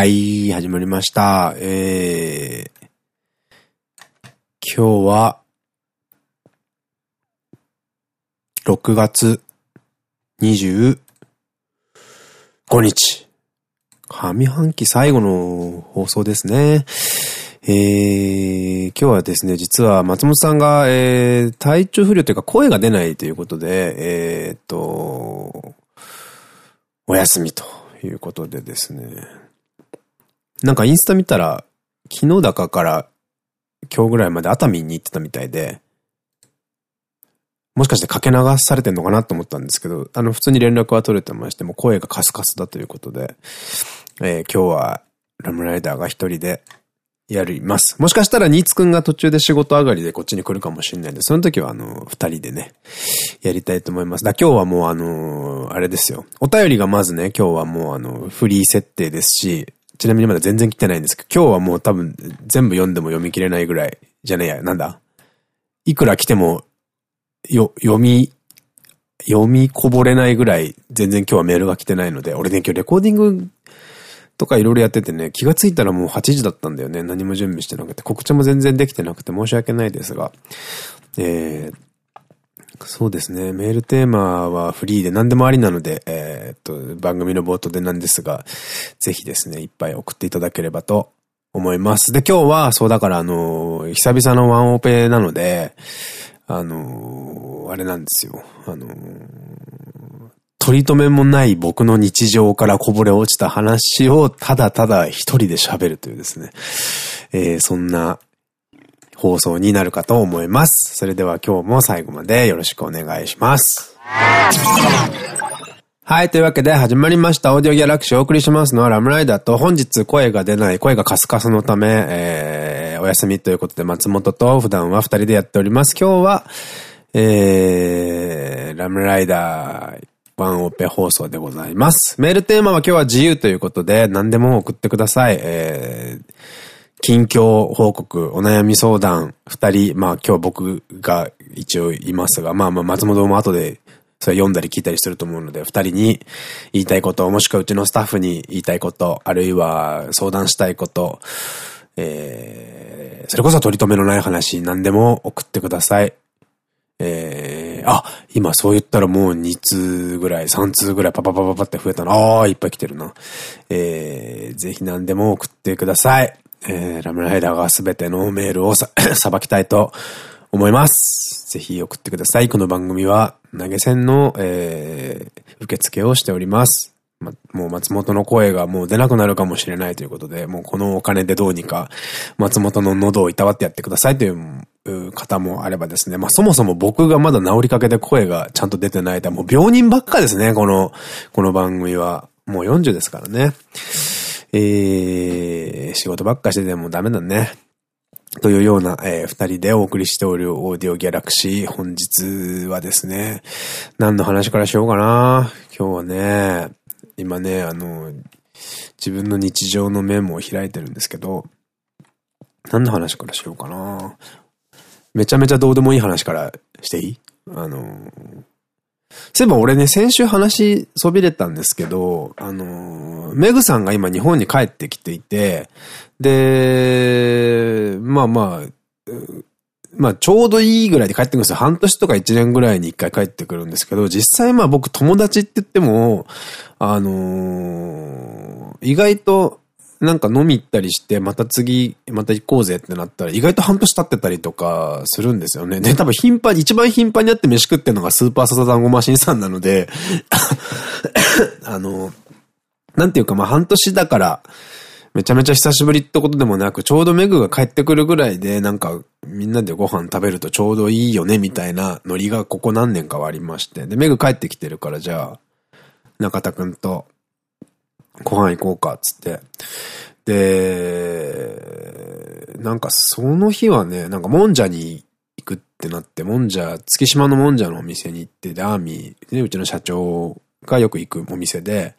はい、始まりました。えー、今日は、6月25日。上半期最後の放送ですね。えー、今日はですね、実は松本さんが、えー、体調不良というか声が出ないということで、えー、っと、お休みということでですね。なんかインスタ見たら、昨日だかから今日ぐらいまで熱海に行ってたみたいで、もしかしてかけ流されてんのかなと思ったんですけど、あの、普通に連絡は取れてまして、も声がカスカスだということで、えー、今日はラムライダーが一人でやります。もしかしたらニーツくんが途中で仕事上がりでこっちに来るかもしれないんで、その時はあの、二人でね、やりたいと思います。だ今日はもうあのー、あれですよ。お便りがまずね、今日はもうあの、フリー設定ですし、ちなみにまだ全然来てないんですけど、今日はもう多分全部読んでも読み切れないぐらい、じゃねえや、なんだ？いくら来ても、よ、読み、読みこぼれないぐらい、全然今日はメールが来てないので、俺ね、今日レコーディングとかいろいろやっててね、気がついたらもう8時だったんだよね。何も準備してなくて。告知も全然できてなくて申し訳ないですが。えー、そうですね。メールテーマはフリーで何でもありなので、えー、っと、番組の冒頭でなんですが、ぜひですね、いっぱい送っていただければと思います。で、今日は、そうだからあの、久々のワンオペなので、あの、あれなんですよ。あの、取り留めもない僕の日常からこぼれ落ちた話をただただ一人で喋るというですね。えー、そんな放送になるかと思います。それでは今日も最後までよろしくお願いします。はい。というわけで始まりました。オーディオギャラクシーをお送りしますのはラムライダーと本日声が出ない、声がカスカスのため、えー、お休みということで松本と普段は二人でやっております。今日は、えー、ラムライダーワンオペ放送でございます。メールテーマは今日は自由ということで、何でも送ってください。えー、近況報告、お悩み相談、二人、まあ今日僕が一応いますが、まあまあ松本も後でそれ読んだり聞いたりすると思うので、二人に言いたいこと、もしくはうちのスタッフに言いたいこと、あるいは相談したいこと、えー、それこそ取り留めのない話、何でも送ってください。えー、あ、今そう言ったらもう2通ぐらい、3通ぐらいパパパパパって増えたな。ああ、いっぱい来てるな。えー、ぜひ何でも送ってください。えー、ラムライダーがすべてのメールをさ、さばきたいと思います。ぜひ送ってください。この番組は投げ銭の、えー、受付をしております。ま、もう松本の声がもう出なくなるかもしれないということで、もうこのお金でどうにか松本の喉をいたわってやってくださいという方もあればですね。まあそもそも僕がまだ治りかけで声がちゃんと出てないともう病人ばっかですね、この、この番組は。もう40ですからね。えー、仕事ばっかしててもダメだね。というような、えー、二人でお送りしておるオーディオギャラクシー。本日はですね、何の話からしようかな。今日はね、今ね、あの、自分の日常のメモを開いてるんですけど、何の話からしようかな。めちゃめちゃどうでもいい話からしていい？あの、そういえば俺ね、先週話そびれたんですけど、あの、メグさんが今日本に帰ってきていて、で、まあまあ、まあちょうどいいぐらいで帰ってくるんですよ。半年とか一年ぐらいに一回帰ってくるんですけど、実際まあ僕友達って言っても、あのー、意外となんか飲み行ったりして、また次、また行こうぜってなったら、意外と半年経ってたりとかするんですよね。で、多分頻繁、一番頻繁に会って飯食ってるのがスーパーササダンゴマシンさんなので あの、なんていうかまあ半年だから、めちゃめちゃ久しぶりってことでもなく、ちょうどメグが帰ってくるぐらいで、なんか、みんなでご飯食べるとちょうどいいよね、みたいなノリがここ何年かはありまして。で、メグ帰ってきてるから、じゃあ、中田くんと、ご飯行こうか、つって。で、なんかその日はね、なんかもんじゃに行くってなって、もんじゃ、月島のもんじゃのお店に行って、で、アーミー、ね、うちの社長がよく行くお店で、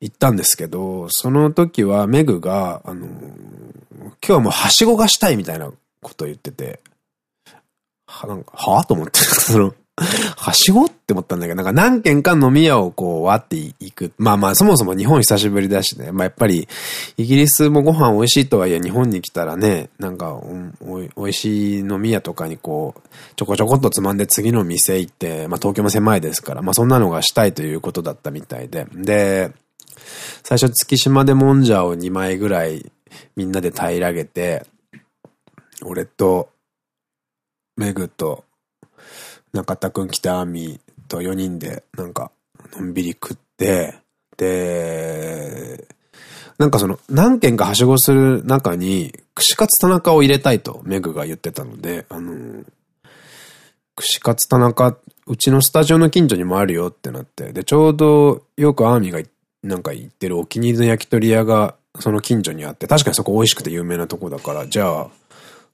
行ったんですけど、その時はメグが、あの、今日はもうはしごがしたいみたいなことを言ってて、は、なんか、は？と思って、その、はしごって思ったんだけど、なんか何軒か飲み屋をこう割っていく。まあまあ、そもそも日本久しぶりだしね。まあやっぱり、イギリスもご飯美味しいとはいえ、日本に来たらね、なんかお、おいしい飲み屋とかにこう、ちょこちょこっとつまんで次の店行って、まあ東京も狭いですから、まあそんなのがしたいということだったみたいで。で、最初月島でもんじゃを2枚ぐらいみんなで平らげて、俺と、メグと、中田くん、北網と4人で、なんか、のんびり食って、で、なんかその、何軒かはしごする中に、串カツ田中を入れたいと、メグが言ってたので、あの、串カツ田中、うちのスタジオの近所にもあるよってなって、で、ちょうどよくアーミーがなんか行ってるお気に入りの焼き鳥屋がその近所にあって、確かにそこ美味しくて有名なとこだから、じゃあ、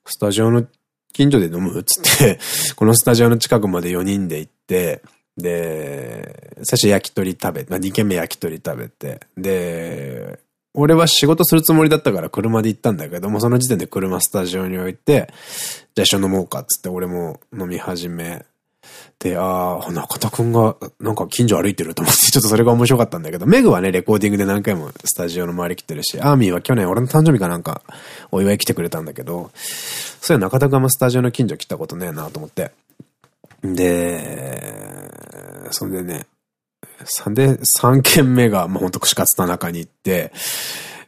スタジオの近所で飲むつって このスタジオの近くまで4人で行って、で、最初焼き鳥食べ、まあ、2軒目焼き鳥食べて、で、俺は仕事するつもりだったから車で行ったんだけども、その時点で車スタジオに置いて、じゃあ一緒飲もうかっつって俺も飲み始め、で、ああ、中田くんがなんか近所歩いてると思って、ちょっとそれが面白かったんだけど、メグはね、レコーディングで何回もスタジオの周り来てるし、アーミーは去年俺の誕生日かなんかお祝い来てくれたんだけど、そういう中田くんもスタジオの近所来たことねえなと思って。で、そんでね、3で、3軒目が、まあ、ほんと串カツ田中に行って、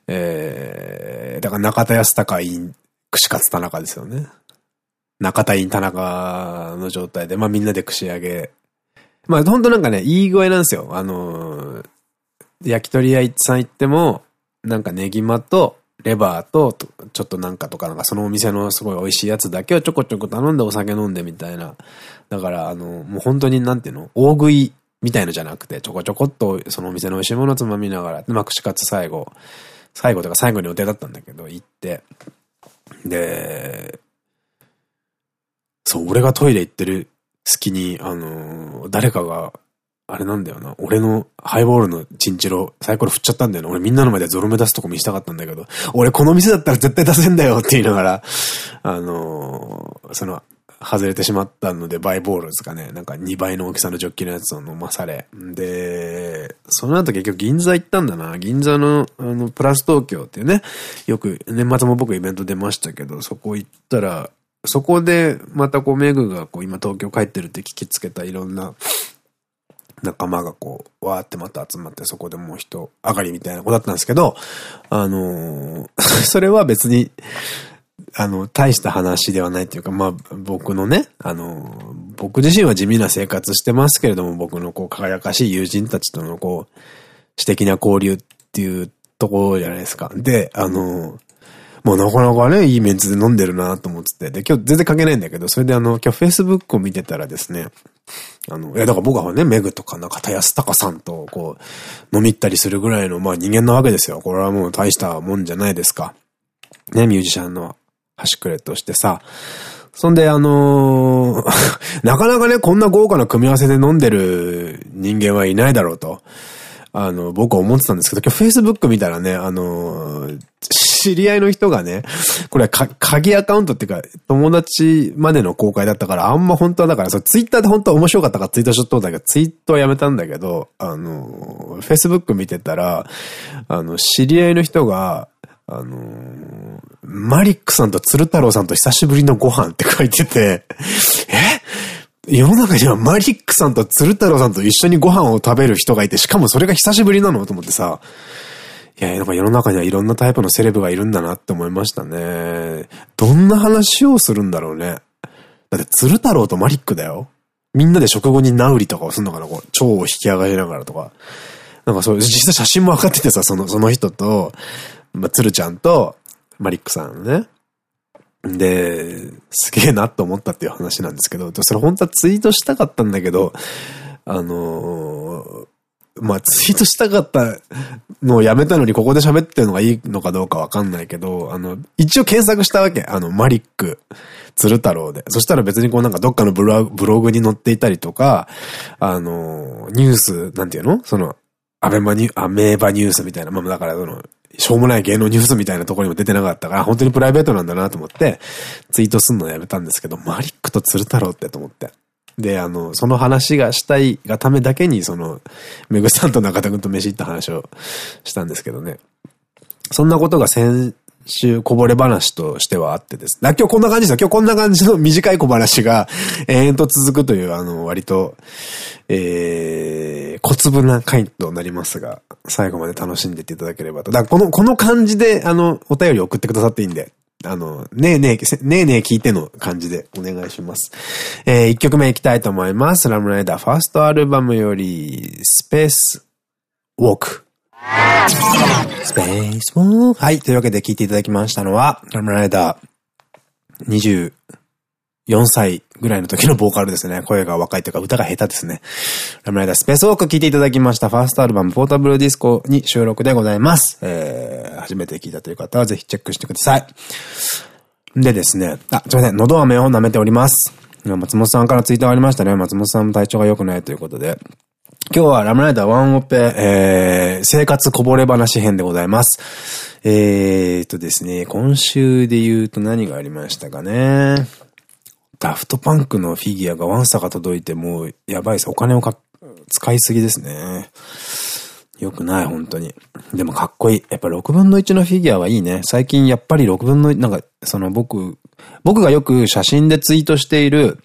えー、だから中田康隆 in 串カツ田中ですよね。中田 in 田中の状態で、まあみんなで串揚げ。まあほんとなんかね、いい具合なんですよ。あのー、焼き鳥屋さん行っても、なんかネギマと、レバーと、ちょっとなんかとか、なんかそのお店のすごい美味しいやつだけをちょこちょこ頼んでお酒飲んでみたいな。だから、あの、もう本当になんていうの？大食いみたいのじゃなくて、ちょこちょこっとそのお店の美味しいものつまみながら、まあ、串カツ最後、最後とか最後に予定だったんだけど、行って、で、そう、俺がトイレ行ってる隙に、あのー、誰かが、あれなんだよな。俺のハイボールのチンチロ、サイコロ振っちゃったんだよな。俺みんなの前でゾロ目出すとこ見したかったんだけど、俺この店だったら絶対出せんだよって言いながら、あのー、その、外れてしまったので、バイボールですかね。なんか2倍の大きさのジョッキのやつを飲まされ。で、その後結局銀座行ったんだな。銀座の、あの、プラス東京っていうね、よく年末も僕イベント出ましたけど、そこ行ったら、そこでまたこうメグがこう今東京帰ってるって聞きつけたいろんな仲間がこう、わーってまた集まってそこでもう人上がりみたいな子だったんですけど、あのー それは別に、あの、大した話ではないっていうか、まあ、僕のね、あの、僕自身は地味な生活してますけれども、僕のこう、輝かしい友人たちとのこう、私的な交流っていうところじゃないですか。で、あの、もうなかなかね、いいメンツで飲んでるなと思ってて。で、今日全然関係ないんだけど、それであの、今日 Facebook を見てたらですね、あの、いや、だから僕はね、メグとか中田康隆さんと、こう、飲み行ったりするぐらいの、まあ人間なわけですよ。これはもう大したもんじゃないですか。ね、ミュージシャンの端くれとしてさ。そんで、あのー、なかなかね、こんな豪華な組み合わせで飲んでる人間はいないだろうと。あの、僕は思ってたんですけど、今日 Facebook 見たらね、あのー、知り合いの人がね、これは、鍵アカウントっていうか、友達までの公開だったから、あんま本当はだから、そツイッターで本当は面白かったからツイートしとったんだけど、ツイートはやめたんだけど、あの、Facebook 見てたら、あの、知り合いの人が、あのー、マリックさんと鶴太郎さんと久しぶりのご飯って書いてて、え？世の中にはマリックさんと鶴太郎さんと一緒にご飯を食べる人がいて、しかもそれが久しぶりなの？と思ってさ、いや、なんか世の中にはいろんなタイプのセレブがいるんだなって思いましたね。どんな話をするんだろうね。だって鶴太郎とマリックだよ。みんなで食後にナウリとかをするのかなこう、腸を引き上がりながらとか。なんかそう、実際写真も上がっててさ、その、その人と、まあ、鶴ちゃんと、マリックさんね。で、すげえなと思ったっていう話なんですけど、それ本当はツイートしたかったんだけど、あのー、まあ、ツイートしたかったのをやめたのにここで喋ってるのがいいのかどうかわかんないけど、あの、一応検索したわけ。あの、マリック、鶴太郎で。そしたら別にこうなんかどっかのブログに載っていたりとか、あの、ニュース、なんていうの？その、アベマニュ、アメーバニュースみたいな、まあだからその、しょうもない芸能ニュースみたいなところにも出てなかったから、本当にプライベートなんだなと思って、ツイートすんのやめたんですけど、マリックと鶴太郎ってと思って。で、あの、その話がしたいがためだけに、その、めぐさんと中田くんと飯行った話をしたんですけどね。そんなことが先週こぼれ話としてはあってです。今日こんな感じですよ。今日こんな感じの短い小話が 延々と続くという、あの、割と、えー、小粒な回となりますが、最後まで楽しんでいっていただければと。だからこの、この感じで、あの、お便り送ってくださっていいんで、あの、ねえねえ、ねえねえ聞いての感じでお願いします。えー、一曲目いきたいと思います。ラムライダーファーストアルバムより、スペースウォーク。スペースウォーク。はい。というわけで聞いていただきましたのは、ラムライダー24歳ぐらいの時のボーカルですね。声が若いというか歌が下手ですね。ラムライダースペースウォーク聴いていただきました。ファーストアルバムポータブルディスコに収録でございます。えー、初めて聞いたという方はぜひチェックしてください。でですね、あ、すいません、喉飴を舐めております。松本さんからツイートがありましたね。松本さんも体調が良くないということで。今日はラムライダーワンオペ、えー、生活こぼれ話編でございます。えーとですね、今週で言うと何がありましたかね。ダフトパンクのフィギュアがワンサが届いてもうやばいです。お金をか使いすぎですね。よくない、本当に。でもかっこいい。やっぱ6分の1のフィギュアはいいね。最近やっぱり6分の1、なんか、その僕、僕がよく写真でツイートしている、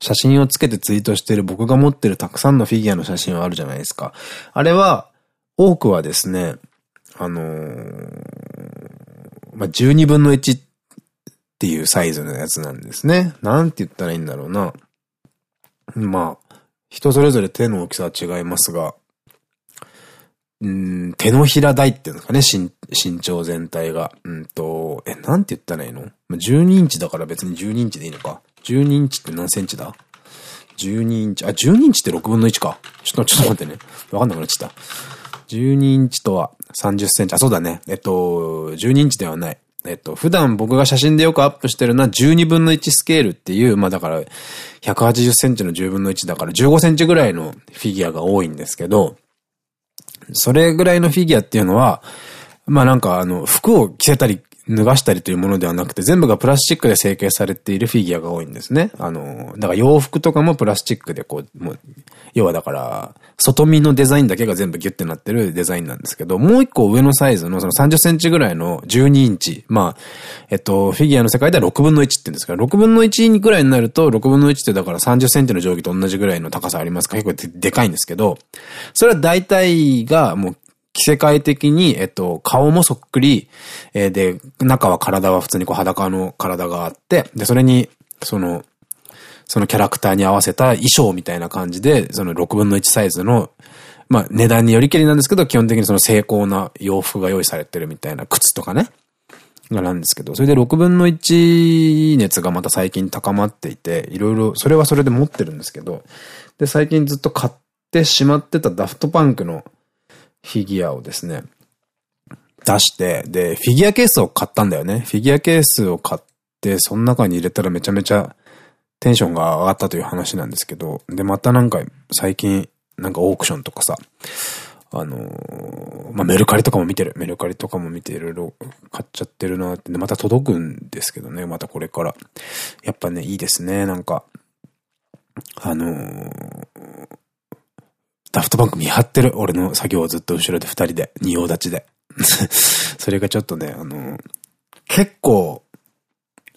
写真をつけてツイートしている僕が持ってるたくさんのフィギュアの写真はあるじゃないですか。あれは、多くはですね、あのー、まあ、12分の1っていうサイズのやつなんですね。なんて言ったらいいんだろうな。まあ、人それぞれ手の大きさは違いますが、うん、手のひら台っていうんですかね、身身長全体が。うんと、え、なんて言ったらいいの ?12 インチだから別に12インチでいいのか？12インチって何センチだ ?12 インチ、あ、12インチって6分の1か。ちょっと、ちょっと待ってね。わかんなくなっちゃった。12インチとは30センチ。あ、そうだね。えっと、12インチではない。えっと、普段僕が写真でよくアップしてるのは12分の1スケールっていう、まあだから180センチの10分の1だから15センチぐらいのフィギュアが多いんですけど、それぐらいのフィギュアっていうのは、まあなんかあの、服を着せたり脱がしたりというものではなくて、全部がプラスチックで成形されているフィギュアが多いんですね。あの、だから洋服とかもプラスチックでこう、もう、要はだから、外見のデザインだけが全部ギュッてなってるデザインなんですけど、もう一個上のサイズのその30センチぐらいの12インチ。まあ、えっと、フィギュアの世界では6分の1って言うんですけど、6分の1ぐらいになると、6分の1ってだから30センチの定規と同じぐらいの高さありますか結構でかいんですけど、それは大体がもう着せ替え的に、えっと、顔もそっくり、えー、で、中は体は普通にこう裸の体があって、で、それに、その、そのキャラクターに合わせた衣装みたいな感じで、その6分の1サイズの、まあ値段によりきりなんですけど、基本的にその精巧な洋服が用意されてるみたいな靴とかね。がなんですけど、それで6分の1熱がまた最近高まっていて、いろいろ、それはそれで持ってるんですけど、で、最近ずっと買ってしまってたダフトパンクのフィギュアをですね、出して、で、フィギュアケースを買ったんだよね。フィギュアケースを買って、その中に入れたらめちゃめちゃテンションが上がったという話なんですけど、で、またなんか最近、なんかオークションとかさ、あのー、まあ、メルカリとかも見てる。メルカリとかも見ていろいろ買っちゃってるなって。で、また届くんですけどね、またこれから。やっぱね、いいですね、なんか。あのー、ダフトバンク見張ってる。俺の作業をずっと後ろで二人で、仁王立ちで。それがちょっとね、あの、結構、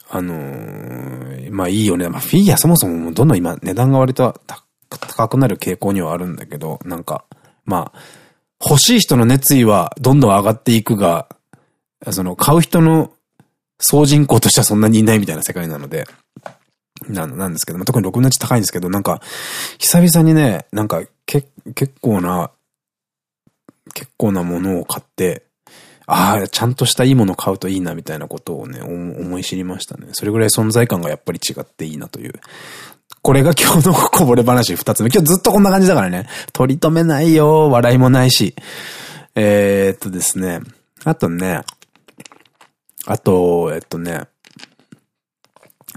あのー、まあいいよね。まあフィギュアそもそもどんどん今値段が割と高くなる傾向にはあるんだけど、なんか、まあ、欲しい人の熱意はどんどん上がっていくが、その買う人の総人口としてはそんなにいないみたいな世界なので、ななんですけど、まあ、特に6分の1高いんですけど、なんか、久々にね、なんか、け、結構な、結構なものを買って、ああ、ちゃんとしたいいもの買うといいなみたいなことをね、思い知りましたね。それぐらい存在感がやっぱり違っていいなという。これが今日のこぼれ話二つ目。今日ずっとこんな感じだからね。取り留めないよ。笑いもないし。えー、っとですね。あとね。あと、えっとね。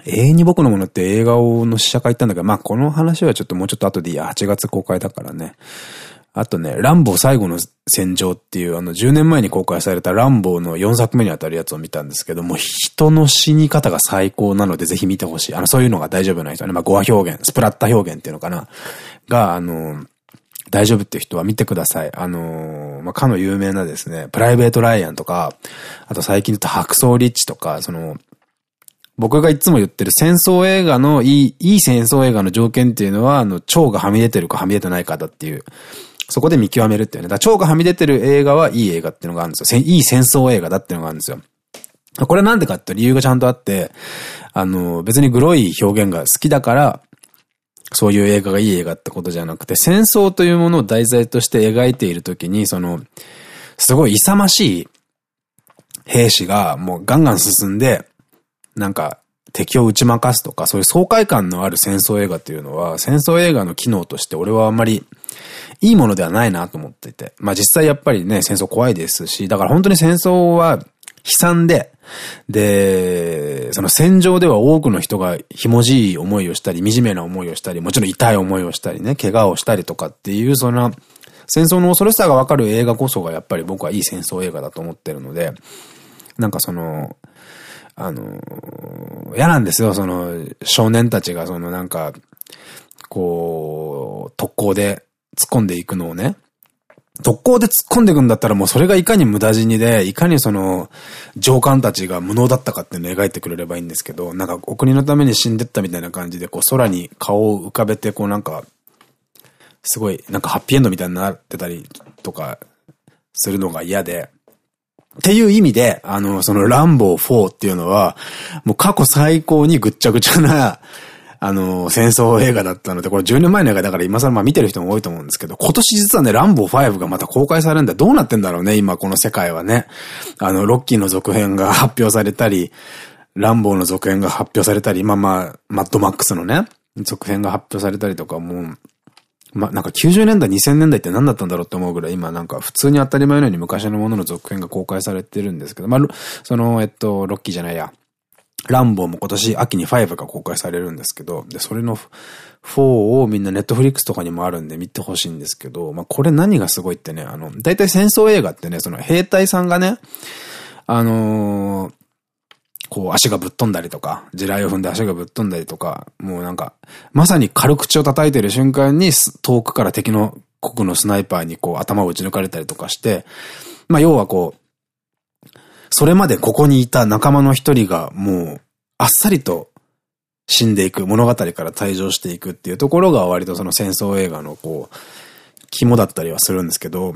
永遠に僕のものって映画をの試写会行ったんだけど、まあこの話はちょっともうちょっと後でいいや。8月公開だからね。あとね、ランボー最後の戦場っていうあの10年前に公開されたランボーの4作目にあたるやつを見たんですけども、人の死に方が最高なのでぜひ見てほしい。あの、そういうのが大丈夫な人はね。まあ、語話表現、スプラッタ表現っていうのかな。が、あの、大丈夫っていう人は見てください。あのまあ、かの有名なですね、プライベート・ライアンとか、あと最近言った白装リッチとか、その、僕がいつも言ってる戦争映画の、いい、いい戦争映画の条件っていうのは、あの、蝶がはみ出てるかはみ出てないかだっていう。そこで見極めるっていうね。だから蝶がはみ出てる映画はいい映画っていうのがあるんですよ。いい戦争映画だっていうのがあるんですよ。これなんでかって理由がちゃんとあって、あの、別にグロい表現が好きだから、そういう映画がいい映画ってことじゃなくて、戦争というものを題材として描いているときに、その、すごい勇ましい兵士がもうガンガン進んで、なんか敵を打ち負かすとか、そういう爽快感のある戦争映画っていうのは、戦争映画の機能として俺はあんまりいいものではないなと思っていて。まあ実際やっぱりね、戦争怖いですし、だから本当に戦争は悲惨で、で、その戦場では多くの人がひもじい思いをしたり、惨めな思いをしたり、もちろん痛い思いをしたりね、怪我をしたりとかっていう、その、戦争の恐ろしさがわかる映画こそがやっぱり僕はいい戦争映画だと思ってるので、なんかその、あの、嫌なんですよ、その、少年たちがそのなんか、こう、特攻で突っ込んでいくのをね、特攻で突っ込んでいくんだったらもうそれがいかに無駄死にで、いかにその、上官たちが無能だったかっていうのを描いてくれればいいんですけど、なんかお国のために死んでったみたいな感じで、こう空に顔を浮かべて、こうなんか、すごい、なんかハッピーエンドみたいになってたりとか、するのが嫌で、っていう意味で、あの、そのランボー4っていうのは、もう過去最高にぐっちゃぐちゃな、あの、戦争映画だったので、これ10年前の映画だから今更まあ見てる人も多いと思うんですけど、今年実はね、ランボー5がまた公開されるんだ。どうなってんだろうね、今この世界はね。あの、ロッキーの続編が 発表されたり、ランボーの続編が発表されたり、まあまあ、マッドマックスのね、続編が発表されたりとか、もう、ま、なんか90年代、2000年代って何だったんだろうって思うぐらい今なんか普通に当たり前のように昔のものの続編が公開されてるんですけど、まあ、その、えっと、ロッキーじゃないや、ランボーも今年秋に5が公開されるんですけど、で、それの4をみんなネットフリックスとかにもあるんで見てほしいんですけど、まあ、これ何がすごいってね、あの、大体戦争映画ってね、その兵隊さんがね、あのー、こう足がぶっ飛んだりとか、地雷を踏んで足がぶっ飛んだりとか、もうなんか、まさに軽口を叩いてる瞬間に遠くから敵の国のスナイパーにこう頭を撃ち抜かれたりとかして、まあ要はこう、それまでここにいた仲間の一人がもう、あっさりと死んでいく、物語から退場していくっていうところが割とその戦争映画のこう、肝だったりはするんですけど、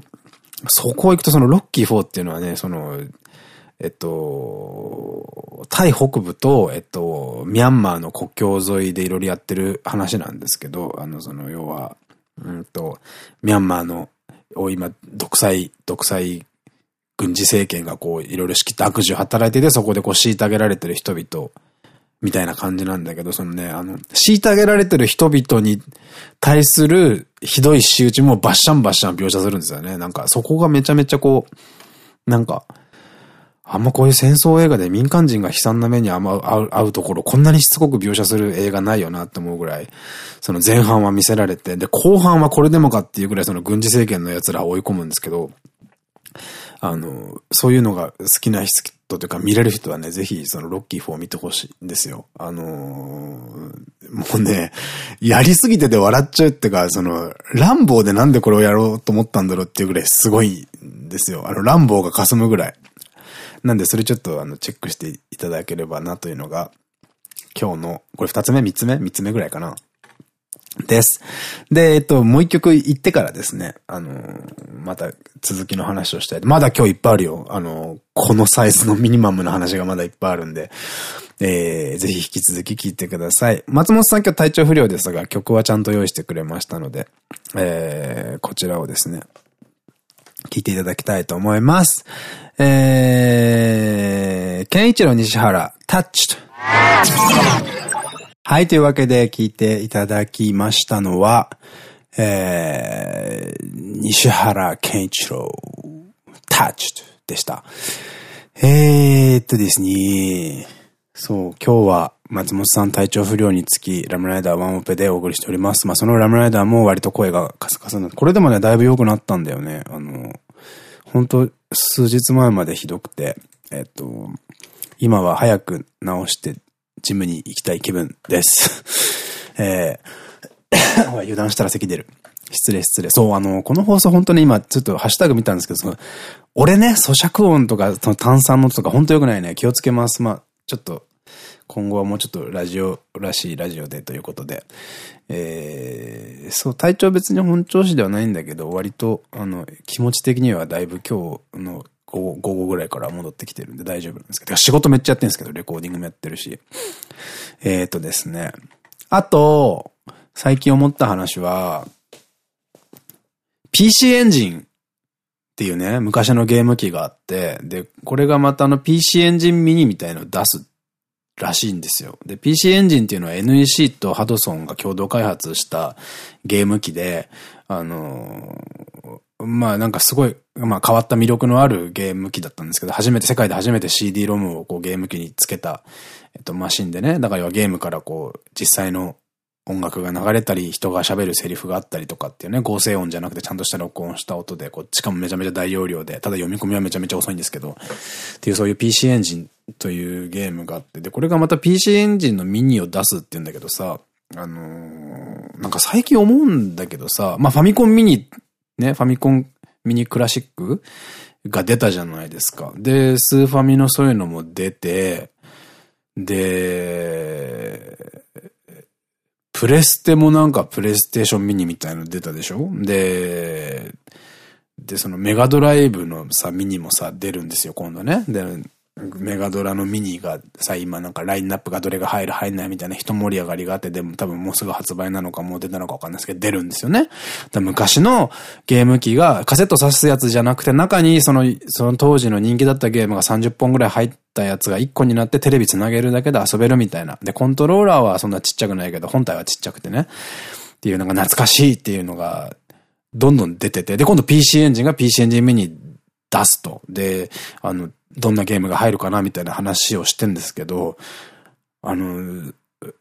そこを行くとそのロッキー4っていうのはね、その、えっと、タイ北部と、えっと、ミャンマーの国境沿いでいろいろやってる話なんですけど、あの、その、要は、うんと、ミャンマーの、を今、独裁、独裁軍事政権がこう、いろいろ仕切って悪事を働いてて、そこでこう、虐げられてる人々、みたいな感じなんだけど、そのね、あの、虐げられてる人々に対するひどい仕打ちもバッシャンバッシャン描写するんですよね。なんか、そこがめちゃめちゃこう、なんか、あんまこういう戦争映画で民間人が悲惨な目にあんま会うところ、こんなにしつこく描写する映画ないよなって思うぐらい、その前半は見せられて、で、後半はこれでもかっていうぐらいその軍事政権の奴らを追い込むんですけど、あの、そういうのが好きな人というか見れる人はね、ぜひそのロッキー4を見てほしいんですよ。あのー、もうね、やりすぎてて笑っちゃうってか、その、ランボーでなんでこれをやろうと思ったんだろうっていうぐらいすごいんですよ。あの、ランボーが霞むぐらい。なんでそれちょっとあの、チェックしていただければなというのが、今日の、これ二つ目三つ目？三つ目ぐらいかな。です。で、えっと、もう一曲行ってからですね、あのー、また続きの話をしたい。まだ今日いっぱいあるよ。あのー、このサイズのミニマムの話がまだいっぱいあるんで、えー、ぜひ引き続き聴いてください。松本さん今日体調不良ですが、曲はちゃんと用意してくれましたので、えー、こちらをですね、聴いていただきたいと思います。えー、ケンイチロ西原、タッチはい、というわけで聞いていただきましたのは、えー、西原健一郎、タッチでした。えーっとですね、そう、今日は松本さん体調不良につき、ラムライダーワンオペでお送りしております。まあ、そのラムライダーも割と声がカスカスなこれでもね、だいぶ良くなったんだよね。あの、本当数日前までひどくて、えっと、今は早く治してジムに行きたい気分です。えー、油断したら咳出る。失礼失礼。そう、あの、この放送本当に今、ちょっとハッシュタグ見たんですけど、その、俺ね、咀嚼音とか、その炭酸の音とか本当良くないね。気をつけます。まあ、ちょっと、今後はもうちょっとラジオらしいラジオでということで。えー、そう、体調別に本調子ではないんだけど、割と、あの、気持ち的にはだいぶ今日の午後午後ぐらいから戻ってきてるんで大丈夫なんですけど、仕事めっちゃやってるんですけど、レコーディングもやってるし。えーとですね。あと、最近思った話は、PC エンジンっていうね、昔のゲーム機があって、で、これがまたあの PC エンジンミニみたいのを出すらしいんですよ。で、PC エンジンっていうのは NEC とハドソンが共同開発したゲーム機で、あのー、まあなんかすごい、まあ変わった魅力のあるゲーム機だったんですけど、初めて、世界で初めて CD-ROM をこうゲーム機につけた、えっと、マシンでね、だからゲームからこう、実際の音楽が流れたり、人が喋るセリフがあったりとかっていうね、合成音じゃなくてちゃんとした録音した音で、こう、しかもめちゃめちゃ大容量で、ただ読み込みはめちゃめちゃ遅いんですけど、っていうそういう PC エンジンというゲームがあって、で、これがまた PC エンジンのミニを出すって言うんだけどさ、あのー、なんか最近思うんだけどさ、まあファミコンミニ、ね、ファミコンミニクラシックが出たじゃないですか。で、スーファミのそういうのも出て、で、プレステもなんかプレイステーションミニみたいの出たでしょ？で、で、そのメガドライブのさ、ミニもさ、出るんですよ、今度ね。で、メガドラのミニがさ、今なんかラインナップがどれが入る入んないみたいな人盛り上がりがあって、でも多分もうすぐ発売なのかもう出たのかわかんないですけど、出るんですよね。昔のゲーム機がカセット挿すやつじゃなくて、中にその、その当時の人気だったゲームが30本ぐらい入ったやつが1個になってテレビ繋げるだけで遊べるみたいな。で、コントローラーはそんなちっちゃくないけど、本体はちっちゃくてね。っていうのが懐かしいっていうのが、どんどん出てて、で、今度 PC エンジンが PC エンジンミニ出すと。で、あの、どんなゲームが入るかなみたいな話をしてんですけど、あの、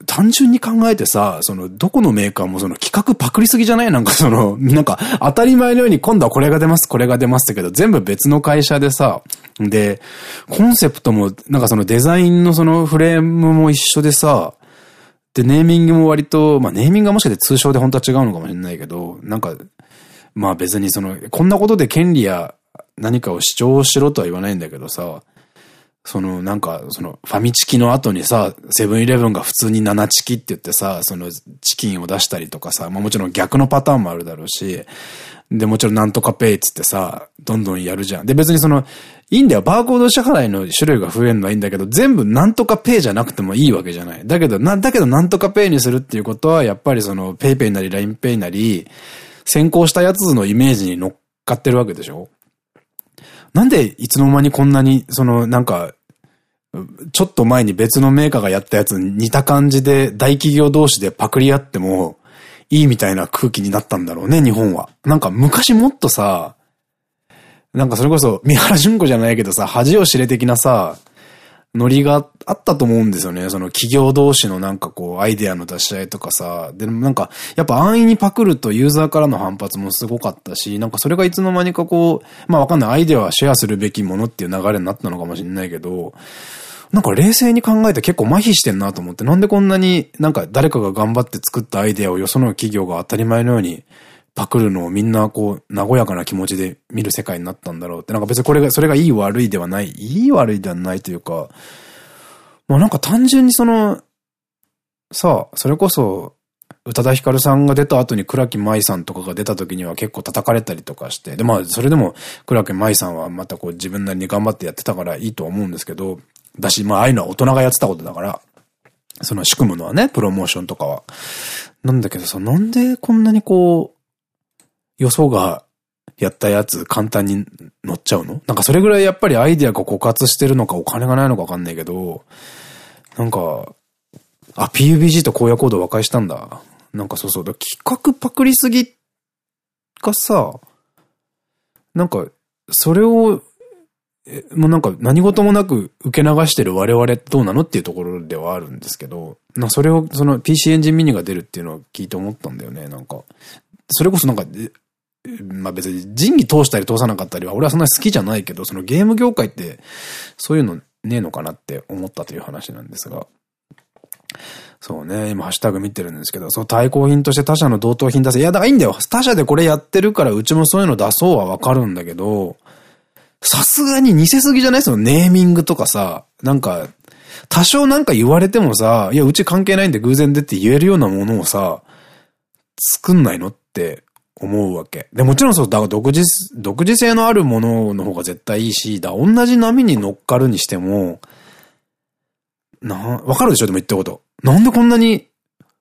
単純に考えてさ、その、どこのメーカーもその企画パクりすぎじゃない？なんかその、なんか当たり前のように今度はこれが出ます、これが出ますってけど、全部別の会社でさ、で、コンセプトも、なんかそのデザインのそのフレームも一緒でさ、で、ネーミングも割と、まあネーミングはもしかして通称で本当は違うのかもしれないけど、なんか、まあ別にその、こんなことで権利や何かを主張しろとは言わないんだけどさ、そのなんか、そのファミチキの後にさ、セブンイレブンが普通に7チキって言ってさ、そのチキンを出したりとかさ、まあもちろん逆のパターンもあるだろうし、で、もちろんなんとかペイっつってさ、どんどんやるじゃん。で、別にその、いいんだよ。バーコード支払いの種類が増えるのはいいんだけど、全部なんとかペイじゃなくてもいいわけじゃない。だけど、な、だけどなんとかペイにするっていうことは、やっぱりその、ペイペイなり LINE ペイなり、先行したやつのイメージに乗っかってるわけでしょなんでいつの間にこんなに、そのなんか、ちょっと前に別のメーカーがやったやつ似た感じで大企業同士でパクリ合ってもいいみたいな空気になったんだろうね、日本は。なんか昔もっとさ、なんかそれこそ三原淳子じゃないけどさ、恥を知れ的なさ、ノリがあったと思うんですよね。その企業同士のなんかこう、アイデアの出し合いとかさ。で、なんか、やっぱ安易にパクるとユーザーからの反発もすごかったし、なんかそれがいつの間にかこう、まあわかんない。アイデアはシェアするべきものっていう流れになったのかもしれないけど、なんか冷静に考えて結構麻痺してんなと思って、なんでこんなになんか誰かが頑張って作ったアイデアをよその企業が当たり前のようにパクるのをみんなこう、和やかな気持ちで見る世界になったんだろうって。なんか別にこれが、それがいい悪いではない、いい悪いではないというか、まあなんか単純にその、さあ、それこそ、宇多田ヒカルさんが出た後に倉木舞さんとかが出た時には結構叩かれたりとかして、で、まあ、それでも倉木舞さんはまたこう自分なりに頑張ってやってたからいいと思うんですけど、だし、まあ、ああいうのは大人がやってたことだから、その仕組むのはね、プロモーションとかは。なんだけどさ、なんでこんなにこうう、予想がやったやつ簡単に乗っちゃうの？なんかそれぐらいやっぱりアイディアが枯渇してるのかお金がないのかわかんないけど、なんか、あ、PUBG と荒野コード和解したんだ。なんかそうそう。企画パクりすぎがさ、なんか、それをもうなんか何事もなく受け流してる我々どうなのっていうところではあるんですけど、なそれをその PC エンジンミニが出るっていうのを聞いて思ったんだよね、なんか。それこそなんか、まあ別に人に通したり通さなかったりは俺はそんなに好きじゃないけど、そのゲーム業界ってそういうのねえのかなって思ったという話なんですが。そうね、今ハッシュタグ見てるんですけど、そう対抗品として他社の同等品出せ。いや、だからいいんだよ。他社でこれやってるからうちもそういうの出そうはわかるんだけど、さすがに似せすぎじゃない？そのネーミングとかさ、なんか、多少なんか言われてもさ、いや、うち関係ないんで偶然でって言えるようなものをさ、作んないの？っって思うわけ。で、もちろんそう、だから独自、独自性のあるものの方が絶対いいし、だ同じ波に乗っかるにしても、な、わかるでしょ？でも言ったこと。なんでこんなに、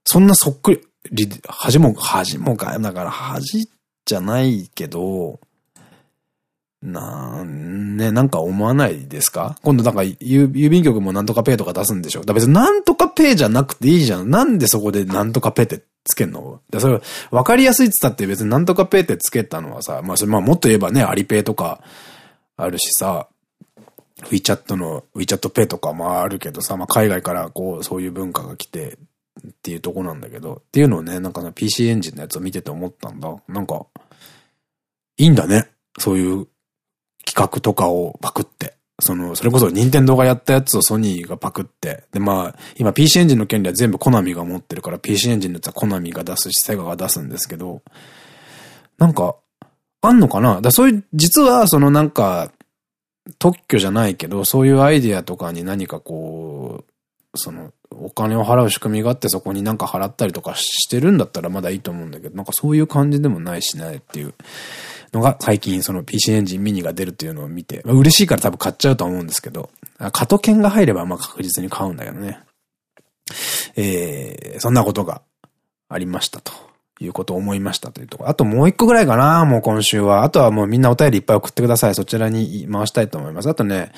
そんなそっくり、恥も、恥もか、だから恥じゃないけど、なんね、なんか思わないですか？今度なんか郵便局もなんとかペイとか出すんでしょ？だ別になんとかペイじゃなくていいじゃん。なんでそこでなんとかペイってつけんの？だそれ、わかりやすいって言ったって別になんとかペイってつけたのはさ、まあそれまあもっと言えばね、アリペイとかあるしさ、WeChat の WeChat ペイとかもあるけどさ、まあ海外からこうそういう文化が来てっていうとこなんだけど、っていうのをね、なんか PC エンジンのやつを見てて思ったんだ。なんか、いいんだね。そういう企画とかをパクって。その、それこそ任天堂がやったやつをソニーがパクって。で、まあ、今 PC エンジンの権利は全部コナミが持ってるから PC エンジンのやつはコナミが出すし、セガが出すんですけど、なんか、あんのかな？だそういう、実はそのなんか、特許じゃないけど、そういうアイディアとかに何かこう、その、お金を払う仕組みがあってそこになんか払ったりとかしてるんだったらまだいいと思うんだけど、なんかそういう感じでもないしないっていう。のが最近その PC エンジンミニが出るっていうのを見て、まあ、嬉しいから多分買っちゃうと思うんですけど、加藤券が入ればまあ確実に買うんだけどね。えー、そんなことがありましたと。いうことを思いましたというところ。あともう一個ぐらいかな、もう今週は。あとはもうみんなお便りいっぱい送ってください。そちらに回したいと思います。あとね、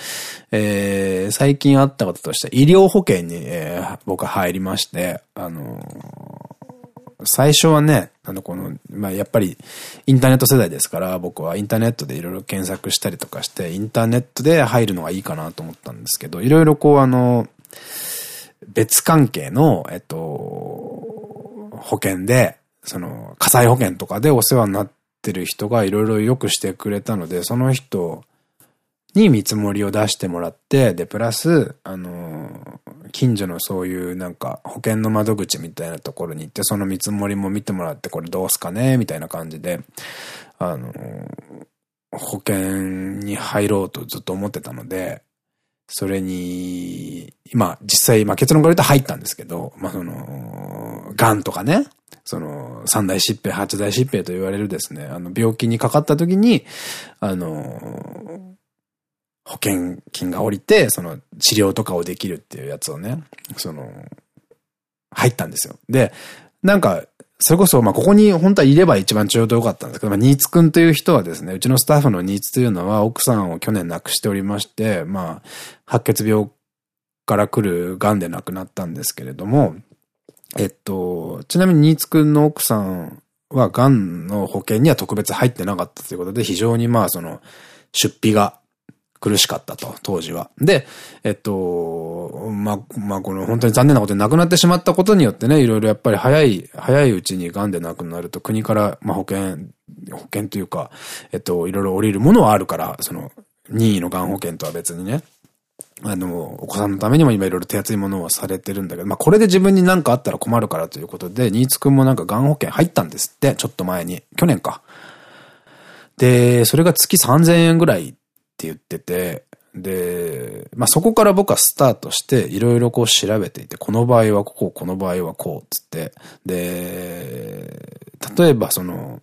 えー、最近あったこととして医療保険に、えー、僕は入りまして、あのー最初はね、あの、この、まあ、やっぱり、インターネット世代ですから、僕はインターネットでいろいろ検索したりとかして、インターネットで入るのがいいかなと思ったんですけど、いろいろこう、あの、別関係の、えっと、保険で、その、火災保険とかでお世話になってる人がいろいろ良くしてくれたので、その人に見積もりを出してもらって、で、プラス、あの、近所のそういうなんか保険の窓口みたいなところに行って、その見積もりも見てもらって、これどうすかねみたいな感じで、あの、保険に入ろうとずっと思ってたので、それに、今、実際、まあ結論から言うと入ったんですけど、まあその、癌とかね、その、三大疾病、八大疾病と言われるですね、あの、病気にかかった時に、あの、保険金が降りて、その治療とかをできるっていうやつをね、その、入ったんですよ。で、なんか、それこそ、まあ、ここに本当はいれば一番ちょうどよかったんですけど、まあ、新津くんという人はですね、うちのスタッフの新津というのは奥さんを去年亡くしておりまして、まあ、白血病から来る癌で亡くなったんですけれども、えっと、ちなみに新津くんの奥さんは癌の保険には特別入ってなかったということで、非常にまあ、その、出費が苦しかったと、当時は。で、えっと、まあ、まあ、この本当に残念なことで亡くなってしまったことによってね、いろいろやっぱり早い、早いうちに癌で亡くなると国から、まあ、保険、保険というか、えっと、いろいろ降りるものはあるから、その、任意の癌保険とは別にね。あの、お子さんのためにも今いろいろ手厚いものをされてるんだけど、まあこれで自分に何かあったら困るからということで、新津くんもなんか癌保険入ったんですって、ちょっと前に。去年か。で、それが月3000円ぐらいって言ってて、で、まあ、そこから僕はスタートして、いろいろこう調べていて、この場合はこう、この場合はこう、つって、で、例えばその、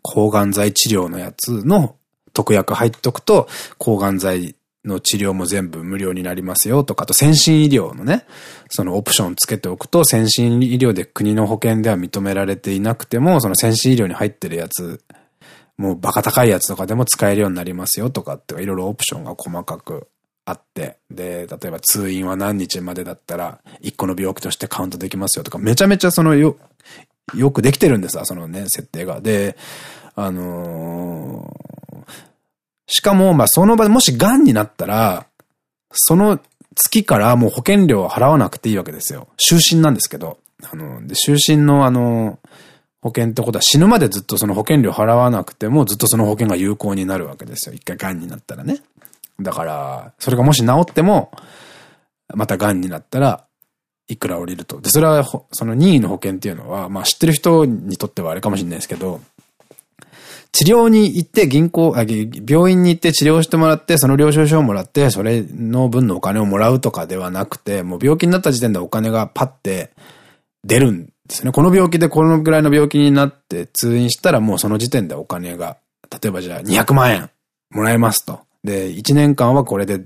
抗がん剤治療のやつの特約入っとくと、抗がん剤の治療も全部無料になりますよとか、あと先進医療のね、そのオプションつけておくと、先進医療で国の保険では認められていなくても、その先進医療に入ってるやつもうバカ高いやつとかでも使えるようになりますよとかっていろいろオプションが細かくあって、で、例えば通院は何日までだったら一個の病気としてカウントできますよとか、めちゃめちゃそのよ、よくできてるんですわ、そのね、設定が。で、あのー、しかも、まあ、その場でもし癌になったら、その月からもう保険料を払わなくていいわけですよ。終身なんですけど。あの、で、終身のあの、保険ってことは死ぬまでずっとその保険料払わなくてもずっとその保険が有効になるわけですよ。一回癌になったらね。だから、それがもし治っても、また癌になったら、いくら降りると。で、それは、その任意の保険っていうのは、まあ知ってる人にとってはあれかもしれないですけど、治療に行って銀行、あ、病院に行って治療してもらって、その領収書をもらって、それの分のお金をもらうとかではなくて、もう病気になった時点でお金がパッて出るんですね。この病気でこのぐらいの病気になって通院したらもうその時点でお金が、例えばじゃあ200万円もらえますと。で、1年間はこれで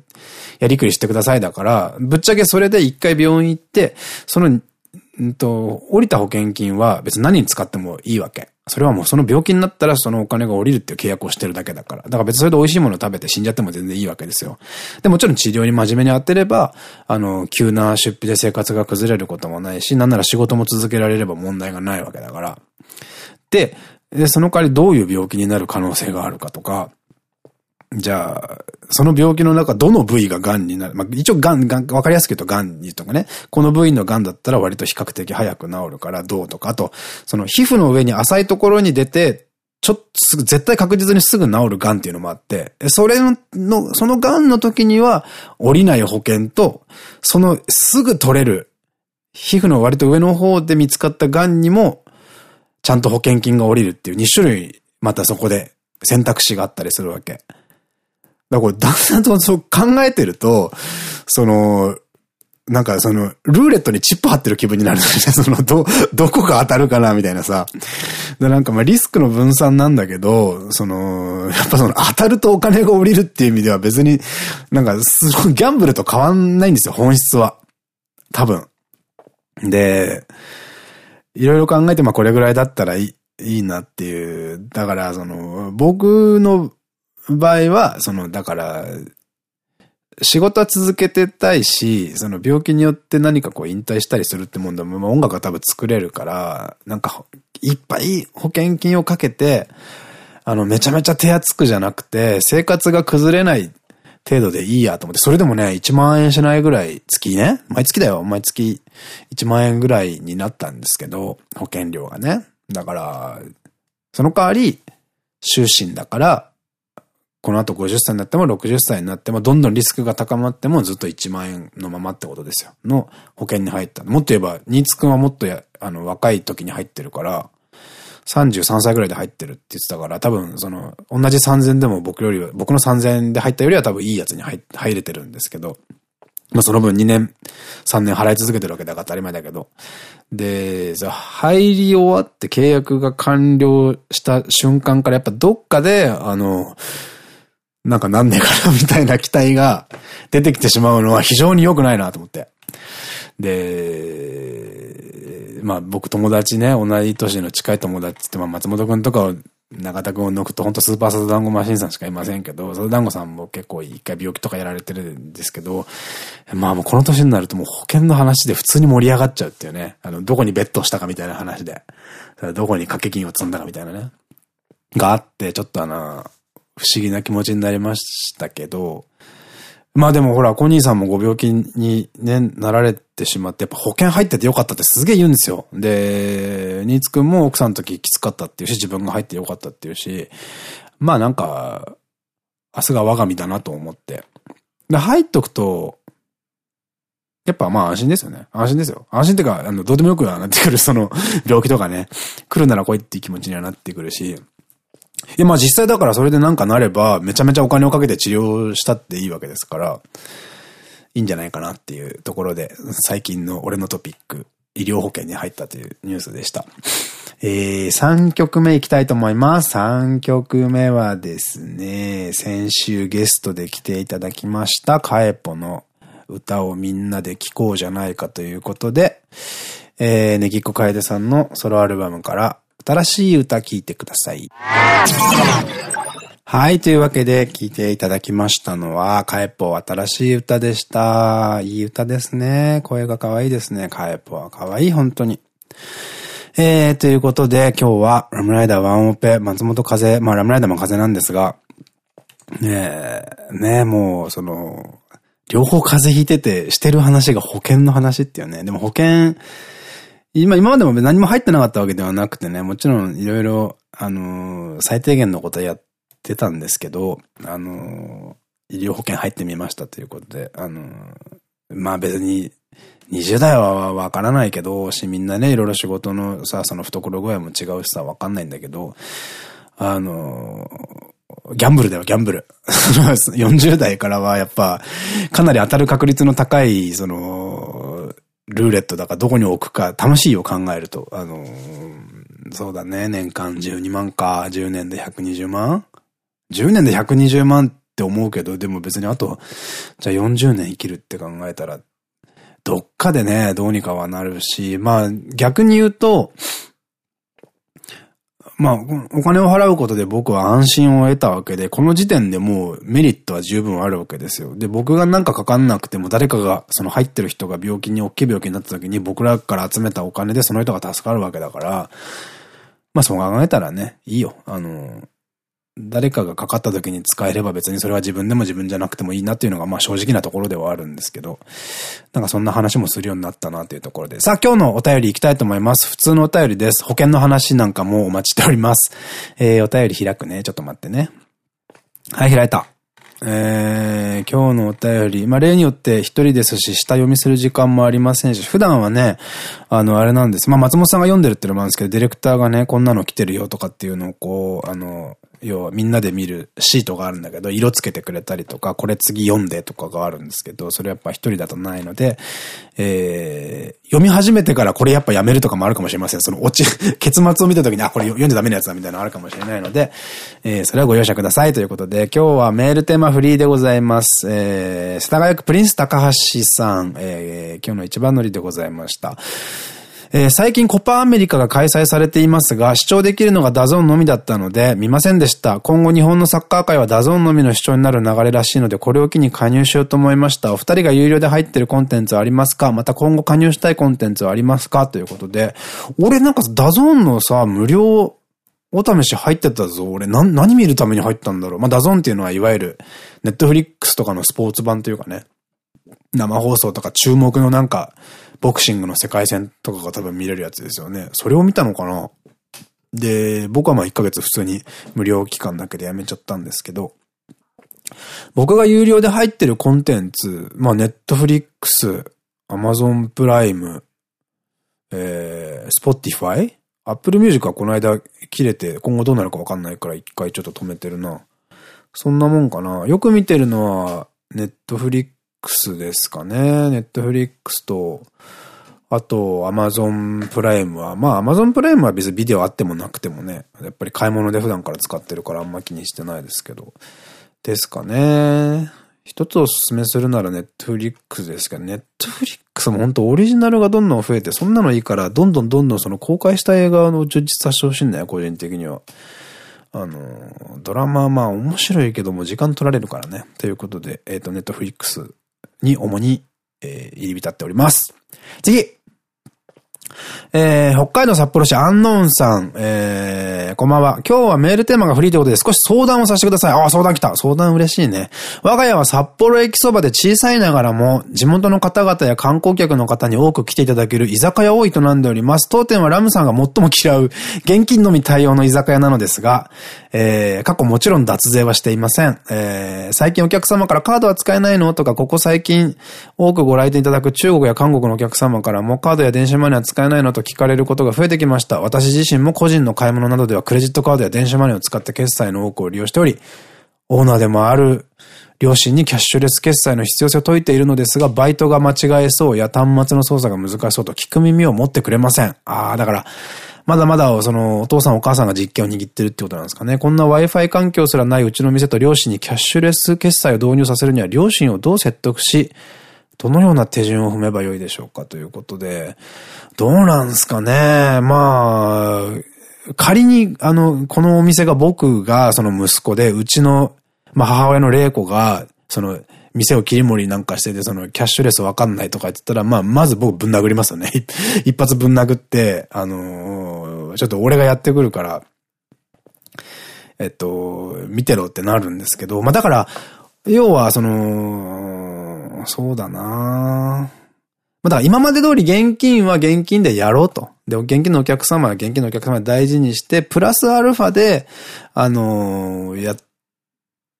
やりくりしてくださいだから、ぶっちゃけそれで1回病院行って、そのんと、降りた保険金は別に何に使ってもいいわけ。それはもうその病気になったらそのお金が降りるっていう契約をしてるだけだから。だから別にそれで美味しいものを食べて死んじゃっても全然いいわけですよ。で、もちろん治療に真面目に当てれば、あの、急な出費で生活が崩れることもないし、なんなら仕事も続けられれば問題がないわけだから。で、で、その代わりどういう病気になる可能性があるかとか、じゃあ、その病気の中、どの部位が癌になる。まあ、一応癌、癌、わかりやすく言うと癌にとかね。この部位の癌だったら割と比較的早く治るからどうとか、あと、その皮膚の上に浅いところに出て、ちょっとすぐ、絶対確実にすぐ治る癌っていうのもあって、それの、その癌の時には、降りない保険と、そのすぐ取れる、皮膚の割と上の方で見つかった癌にも、ちゃんと保険金が降りるっていう2種類、またそこで選択肢があったりするわけ。だからこれ、だんだんとそう考えてると、その、なんかその、ルーレットにチップ貼ってる気分になるんですね。その、ど、どこが当たるかなみたいなさ。で、なんかまあリスクの分散なんだけど、その、やっぱその当たるとお金が降りるっていう意味では別に、なんかすごいギャンブルと変わんないんですよ、本質は。多分。で、いろいろ考えてまあこれぐらいだったらいい、いいなっていう。だから、その、僕の場合は、その、だから、仕事は続けてたいし、その病気によって何かこう引退したりするってもんでも、まあ、音楽は多分作れるから、なんか、いっぱい保険金をかけて、あの、めちゃめちゃ手厚くじゃなくて、生活が崩れない程度でいいやと思って、それでもね、1万円しないぐらい、月ね、毎月だよ、毎月1万円ぐらいになったんですけど、保険料がね。だから、その代わり、終身だから、この後50歳になっても60歳になっても、どんどんリスクが高まってもずっと1万円のままってことですよ。の保険に入った。もっと言えば、新津くんはもっと、あの、若い時に入ってるから、33歳ぐらいで入ってるって言ってたから、多分、その、同じ3000でも僕よりは、僕の3000で入ったよりは多分いいやつに入入れてるんですけど、まあその分2年、3年払い続けてるわけだから当たり前だけど。で、入り終わって契約が完了した瞬間からやっぱどっかで、あの、なんかなんねえかなみたいな期待が出てきてしまうのは非常に良くないなと思って。で、まあ僕友達ね、同い年の近い友達って、まあ松本くんとかを中田くんを抜くと本当スーパーサザ団子マシンさんしかいませんけど、サザ団子さんも結構一回病気とかやられてるんですけど、まあもうこの年になるともう保険の話で普通に盛り上がっちゃうっていうね。あの、どこにベットしたかみたいな話で。どこに掛け金を積んだかみたいなね。があって、ちょっとあの、不思議な気持ちになりましたけど、まあでもほら、コニーさんもご病気にね、なられてしまって、やっぱ保険入っててよかったってすげえ言うんですよ。で、ニーツくんも奥さんの時きつかったっていうし、自分が入ってよかったっていうし、まあなんか、明日が我が身だなと思って。で、入っとくと、やっぱまあ安心ですよね。安心ですよ。安心っていうか、あの、どうでもよくはなってくる、その、病気とかね、来るなら来いっていう気持ちにはなってくるし、いや、まあ実際だからそれでなんかなれば、めちゃめちゃお金をかけて治療したっていいわけですから、いいんじゃないかなっていうところで、最近の俺のトピック、医療保険に入ったというニュースでした。えー、3曲目いきたいと思います。3曲目はですね、先週ゲストで来ていただきました、カエポの歌をみんなで聴こうじゃないかということで、えー、ネギっ子楓さんのソロアルバムから新しい歌聴いてください。はい。というわけで聴いていただきましたのは、カエポ新しい歌でした。いい歌ですね。声が可愛いですね。カエポは可愛い、本当に。えー、ということで今日はラムライダーワンオペ、松本風、まあラムライダーも風なんですが、ねえ、ねえ、もう、その、両方風邪ひいててしてる話が保険の話っていうね。でも保険、今、今までも何も入ってなかったわけではなくてね、もちろんいろいろ、あのー、最低限のことやってたんですけど、あのー、医療保険入ってみましたということで、あのー、まあ別に、20代はわからないけど、し、みんなね、いろいろ仕事のさ、その懐具合も違うしさ、わかんないんだけど、あのギャンブルだよ、ギャンブル。40代からはやっぱ、かなり当たる確率の高い、その、ルーレットだからどこに置くか楽しいを考えると、あのそうだね、年間12万か、10年で120万 ?10 年で120万って思うけど、でも別にあと、じゃあ40年生きるって考えたら、どっかでね、どうにかはなるし、まあ逆に言うと、まあ、お金を払うことで僕は安心を得たわけで、この時点でもうメリットは十分あるわけですよ。で、僕がなんかかかんなくても誰かが、その入ってる人が病気に、大きい病気になった時に僕らから集めたお金でその人が助かるわけだから、まあそう考えたらね、いいよ。あの、誰かがかかった時に使えれば別にそれは自分でも自分じゃなくてもいいなっていうのがまあ正直なところではあるんですけど、なんかそんな話もするようになったなというところで。さあ今日のお便り行きたいと思います。普通のお便りです。保険の話なんかもお待ちしております。えー、お便り開くね。ちょっと待ってね。はい、開いた。えー、今日のお便り。まあ、例によって一人ですし、下読みする時間もありませんし、普段はね、あの、あれなんです。まあ、松本さんが読んでるってのもあるんですけど、ディレクターがね、こんなの来てるよとかっていうのをこう、あの、要はみんなで見るシートがあるんだけど、色つけてくれたりとか、これ次読んでとかがあるんですけど、それやっぱ一人だとないので、えー、読み始めてからこれやっぱやめるとかもあるかもしれません。その落ち、結末を見た時に、あ、これ読んじゃダメなやつだみたいなのあるかもしれないので、えー、それはご容赦くださいということで、今日はメールテーマフリーでございます。えー、世田谷区プリンス高橋さん、えー、今日の一番乗りでございました。えー、最近コパアメリカが開催されていますが、視聴できるのがダゾーンのみだったので、見ませんでした。今後日本のサッカー界はダゾーンのみの視聴になる流れらしいので、これを機に加入しようと思いました。お二人が有料で入ってるコンテンツはありますか？また今後加入したいコンテンツはありますか？ということで、俺なんかダゾーンのさ、無料お試し入ってたぞ。俺、な、何見るために入ったんだろう。まあ、ダゾーンっていうのは、いわゆる、ネットフリックスとかのスポーツ版というかね、生放送とか注目のなんか、ボクシングの世界戦とかが多分見れるやつですよね。それを見たのかな？で、僕はまあ1ヶ月普通に無料期間だけでやめちゃったんですけど、僕が有料で入ってるコンテンツ、まあネットフリックス、アマゾンプライム、えー、スポティファイアップルミュージックはこの間切れて、今後どうなるかわかんないから一回ちょっと止めてるな。そんなもんかな。よく見てるのは、ネットフリックスですかね。ネットフリックスと、あと、アマゾンプライムは、まあ、アマゾンプライムは別にビデオあってもなくてもね、やっぱり買い物で普段から使ってるからあんま気にしてないですけど、ですかね。一つおすすめするならネットフリックスですけど、ネットフリックスも本当オリジナルがどんどん増えて、そんなのいいから、どんどんどんどんその公開した映画の充実させてほしいんだよ、個人的には。あの、ドラマはまあ面白いけども時間取られるからね。ということで、えっ、ー、と、ネットフリックスに主に、えー、入り浸っております。次えー、北海道札幌市アンノーンさん、えー、こんばんは。今日はメールテーマがフリーということで少し相談をさせてください。ああ、相談来た。相談嬉しいね。我が家は札幌駅そばで小さいながらも、地元の方々や観光客の方に多く来ていただける居酒屋を営んでおります。当店はラムさんが最も嫌う、現金のみ対応の居酒屋なのですが、えー、過去もちろん脱税はしていません。えー、最近お客様からカードは使えないの？とか、ここ最近多くご来店いただく中国や韓国のお客様からもカードや電子マネーは使えないの？と聞かれることが増えてきました。私自身も個人の買い物などではクレジットカードや電子マネーを使って決済の多くを利用しており、オーナーでもある両親にキャッシュレス決済の必要性を説いているのですが、バイトが間違えそうや端末の操作が難しそうと聞く耳を持ってくれません。ああ、だから、まだまだ、その、お父さんお母さんが実権を握ってるってことなんですかね。こんな Wi-Fi 環境すらないうちの店と両親にキャッシュレス決済を導入させるには、両親をどう説得し、どのような手順を踏めばよいでしょうかということで、どうなんですかね。まあ、仮に、あの、このお店が僕がその息子で、うちの、まあ母親の玲子が、その、店を切り盛りなんかしてて、その、キャッシュレスわかんないとか言ったら、まあ、まず僕ぶん殴りますよね。一発ぶん殴って、あのー、ちょっと俺がやってくるから、えっと、見てろってなるんですけど、まあだから、要は、その、そうだなまあだから今まで通り現金は現金でやろうと。で、現金のお客様は現金のお客様大事にして、プラスアルファで、あのー、やっ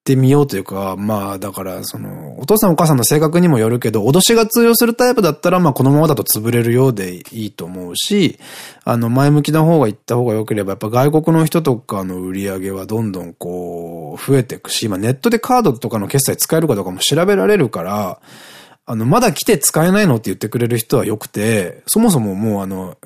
ってみようというか、まあ、だから、その、お父さんお母さんの性格にもよるけど、脅しが通用するタイプだったら、まあ、このままだと潰れるようでいいと思うし、あの、前向きな方が行った方が良ければ、やっぱ外国の人とかの売り上げはどんどんこう、増えていくし、まあ、ネットでカードとかの決済使えるかどうかも調べられるから、あの、まだ来て使えないのって言ってくれる人は良くて、そもそももうあの、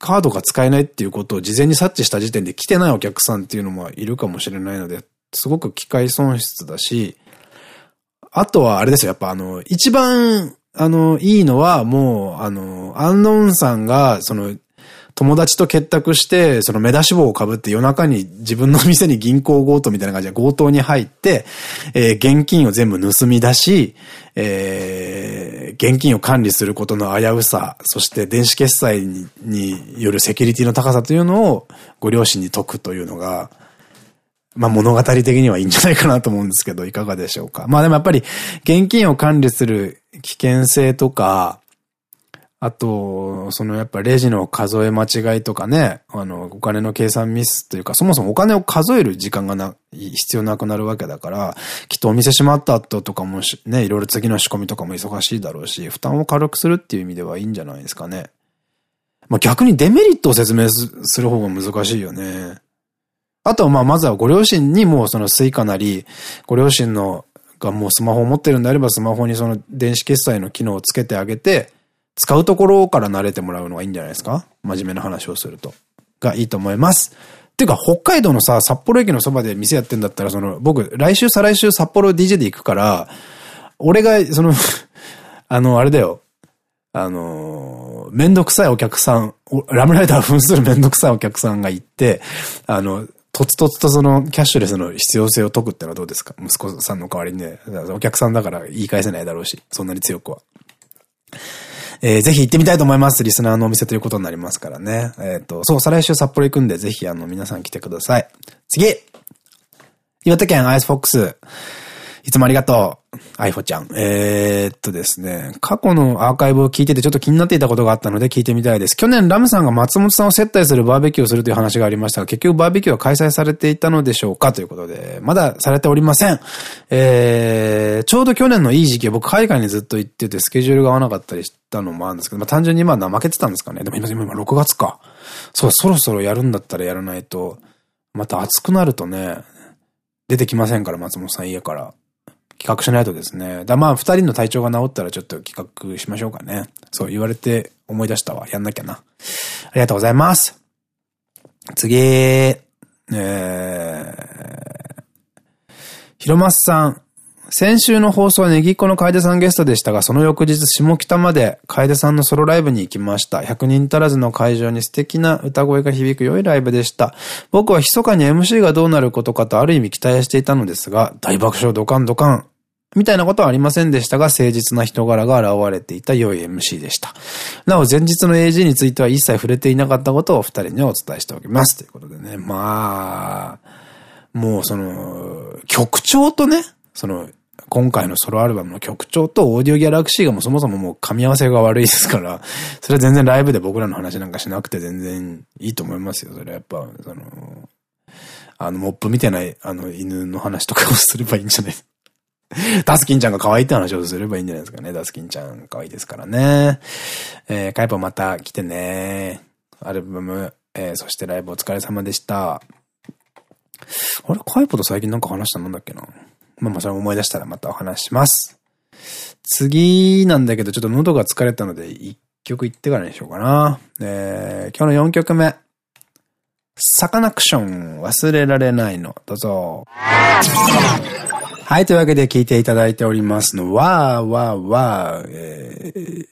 カードが使えないっていうことを事前に察知した時点で来てないお客さんっていうのもいるかもしれないので、すごく機械損失だし、あとはあれですよ、やっぱあの、一番、あの、いいのは、もう、あの、アンノーンさんが、その、友達と結託して、その目出し帽をかぶって夜中に自分の店に銀行強盗みたいな感じで強盗に入って、えー、現金を全部盗み出し、えー、現金を管理することの危うさ、そして電子決済によるセキュリティの高さというのをご両親に解くというのが、まあ物語的にはいいんじゃないかなと思うんですけど、いかがでしょうか。まあでもやっぱり現金を管理する危険性とか、あと、そのやっぱレジの数え間違いとかね、あの、お金の計算ミスというか、そもそもお金を数える時間がな、必要なくなるわけだから、きっとお店閉まった後とかもね、いろいろ次の仕込みとかも忙しいだろうし、負担を軽くするっていう意味ではいいんじゃないですかね。まあ逆にデメリットを説明する方が難しいよね。あとはまあまずはご両親にもそのスイカなり、ご両親のがもうスマホを持ってるんであればスマホにその電子決済の機能をつけてあげて、使うところから慣れてもらうのがいいんじゃないですか？真面目な話をすると。がいいと思います。ていうか、北海道のさ、札幌駅のそばで店やってんだったら、その、僕、来週、再来週札幌 DJ で行くから、俺が、その あの、あれだよ。あの、めんどくさいお客さん、ラムライダー扮するめんどくさいお客さんが行って、あの、とつとつとそのキャッシュレスの必要性を解くってのはどうですか？息子さんの代わりにね。お客さんだから言い返せないだろうし、そんなに強くは。えー、ぜひ行ってみたいと思います。リスナーのお店ということになりますからね。えっ、ー、と、そう、再来週札幌行くんで、ぜひあの、皆さん来てください。次岩手県アイスフォックス。いつもありがとう。アイフォちゃん。えー、っとですね、過去のアーカイブを聞いててちょっと気になっていたことがあったので聞いてみたいです。去年ラムさんが松本さんを接待するバーベキューをするという話がありましたが、結局バーベキューは開催されていたのでしょうかということで、まだされておりません。えー、ちょうど去年のいい時期僕海外にずっと行っててスケジュールが合わなかったりしたのもあるんですけど、まあ単純にまあ怠けてたんですかね。でも今、今6月か。そう、そろそろやるんだったらやらないと、また暑くなるとね、出てきませんから、松本さん家から。企画しないとですね。だまあ、二人の体調が治ったらちょっと企画しましょうかね。そう言われて思い出したわ。やんなきゃな。ありがとうございます。次、えー、ひろますさん。先週の放送はネギっ子の楓さんゲストでしたが、その翌日下北まで楓さんのソロライブに行きました。100人足らずの会場に素敵な歌声が響く良いライブでした。僕は密かに MC がどうなることかとある意味期待していたのですが、大爆笑ドカンドカン。みたいなことはありませんでしたが、誠実な人柄が現れていた良い MC でした。なお、前日の AG については一切触れていなかったことをお二人にお伝えしておきます。ということでね、まあ、もうその、曲調とね、その、今回のソロアルバムの曲調とオーディオギャラクシーがもそもそももう噛み合わせが悪いですから、それは全然ライブで僕らの話なんかしなくて全然いいと思いますよ。それはやっぱ、その、あの、モップ見てない、あの、犬の話とかをすればいいんじゃない？ダスキンちゃんが可愛いって話をすればいいんじゃないですかね。ダスキンちゃん可愛いですからね。えー、カイポまた来てね。アルバム、えー、そしてライブお疲れ様でした。あれカイポと最近なんか話したなんだっけな？まあまあそれ思い出したらまたお話します。次なんだけどちょっと喉が疲れたので一曲言ってからにしようかな。えー、今日の4曲目。サカナクション忘れられないの。どうぞ。はい、というわけで聞いていただいておりますのは、わーわー、えー、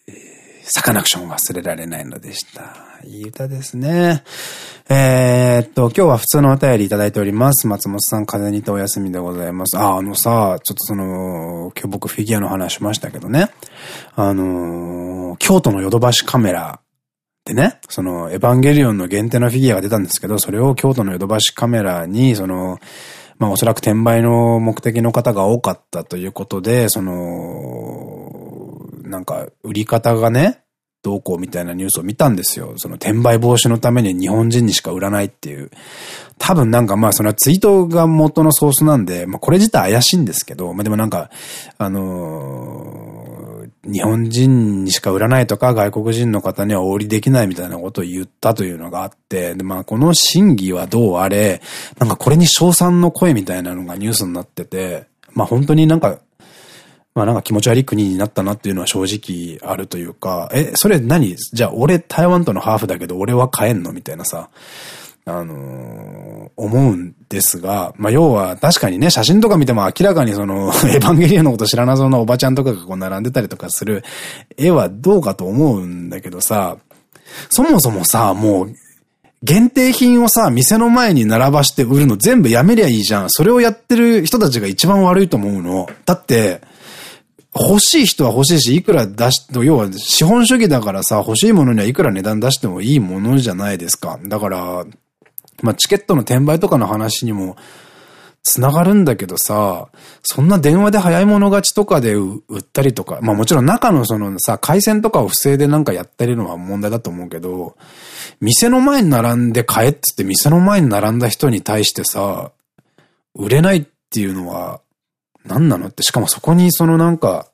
サカナクション忘れられないのでした。いい歌ですね。えー、っと、今日は普通のお便りいただいております。松本さん、風にてお休みでございます。あ、あのさ、ちょっとその、今日僕フィギュアの話しましたけどね。あのー、京都のヨドバシカメラでね、その、エヴァンゲリオンの限定のフィギュアが出たんですけど、それを京都のヨドバシカメラに、その、まあおそらく転売の目的の方が多かったということで、その、なんか、売り方がね、どうこうみたいなニュースを見たんですよ。その転売防止のために日本人にしか売らないっていう。多分なんかまあそのツイートが元のソースなんで、まあこれ自体怪しいんですけど、まあでもなんか、あのー、日本人にしか売らないとか外国人の方にはお売りできないみたいなことを言ったというのがあって、でまあこの審議はどうあれ、なんかこれに賞賛の声みたいなのがニュースになってて、まあ本当になんかまあなんか気持ち悪い国になったなっていうのは正直あるというか、え、それ何？じゃあ俺台湾とのハーフだけど俺は買えんの？みたいなさ、あのー、思うんですが、まあ要は確かにね、写真とか見ても明らかにその、エヴァンゲリオンのこと知らなそうなおばちゃんとかがこう並んでたりとかする絵はどうかと思うんだけどさ、そもそもさ、もう、限定品をさ、店の前に並ばして売るの全部やめりゃいいじゃん。それをやってる人たちが一番悪いと思うの。だって、欲しい人は欲しいし、いくら出し、要は資本主義だからさ、欲しいものにはいくら値段出してもいいものじゃないですか。だから、まあ、チケットの転売とかの話にも、つながるんだけどさ、そんな電話で早い者勝ちとかで売ったりとか、まあもちろん中のそのさ、回線とかを不正でなんかやってるのは問題だと思うけど、店の前に並んで買えってって店の前に並んだ人に対してさ、売れないっていうのは、何なのって、しかもそこにそのなんか、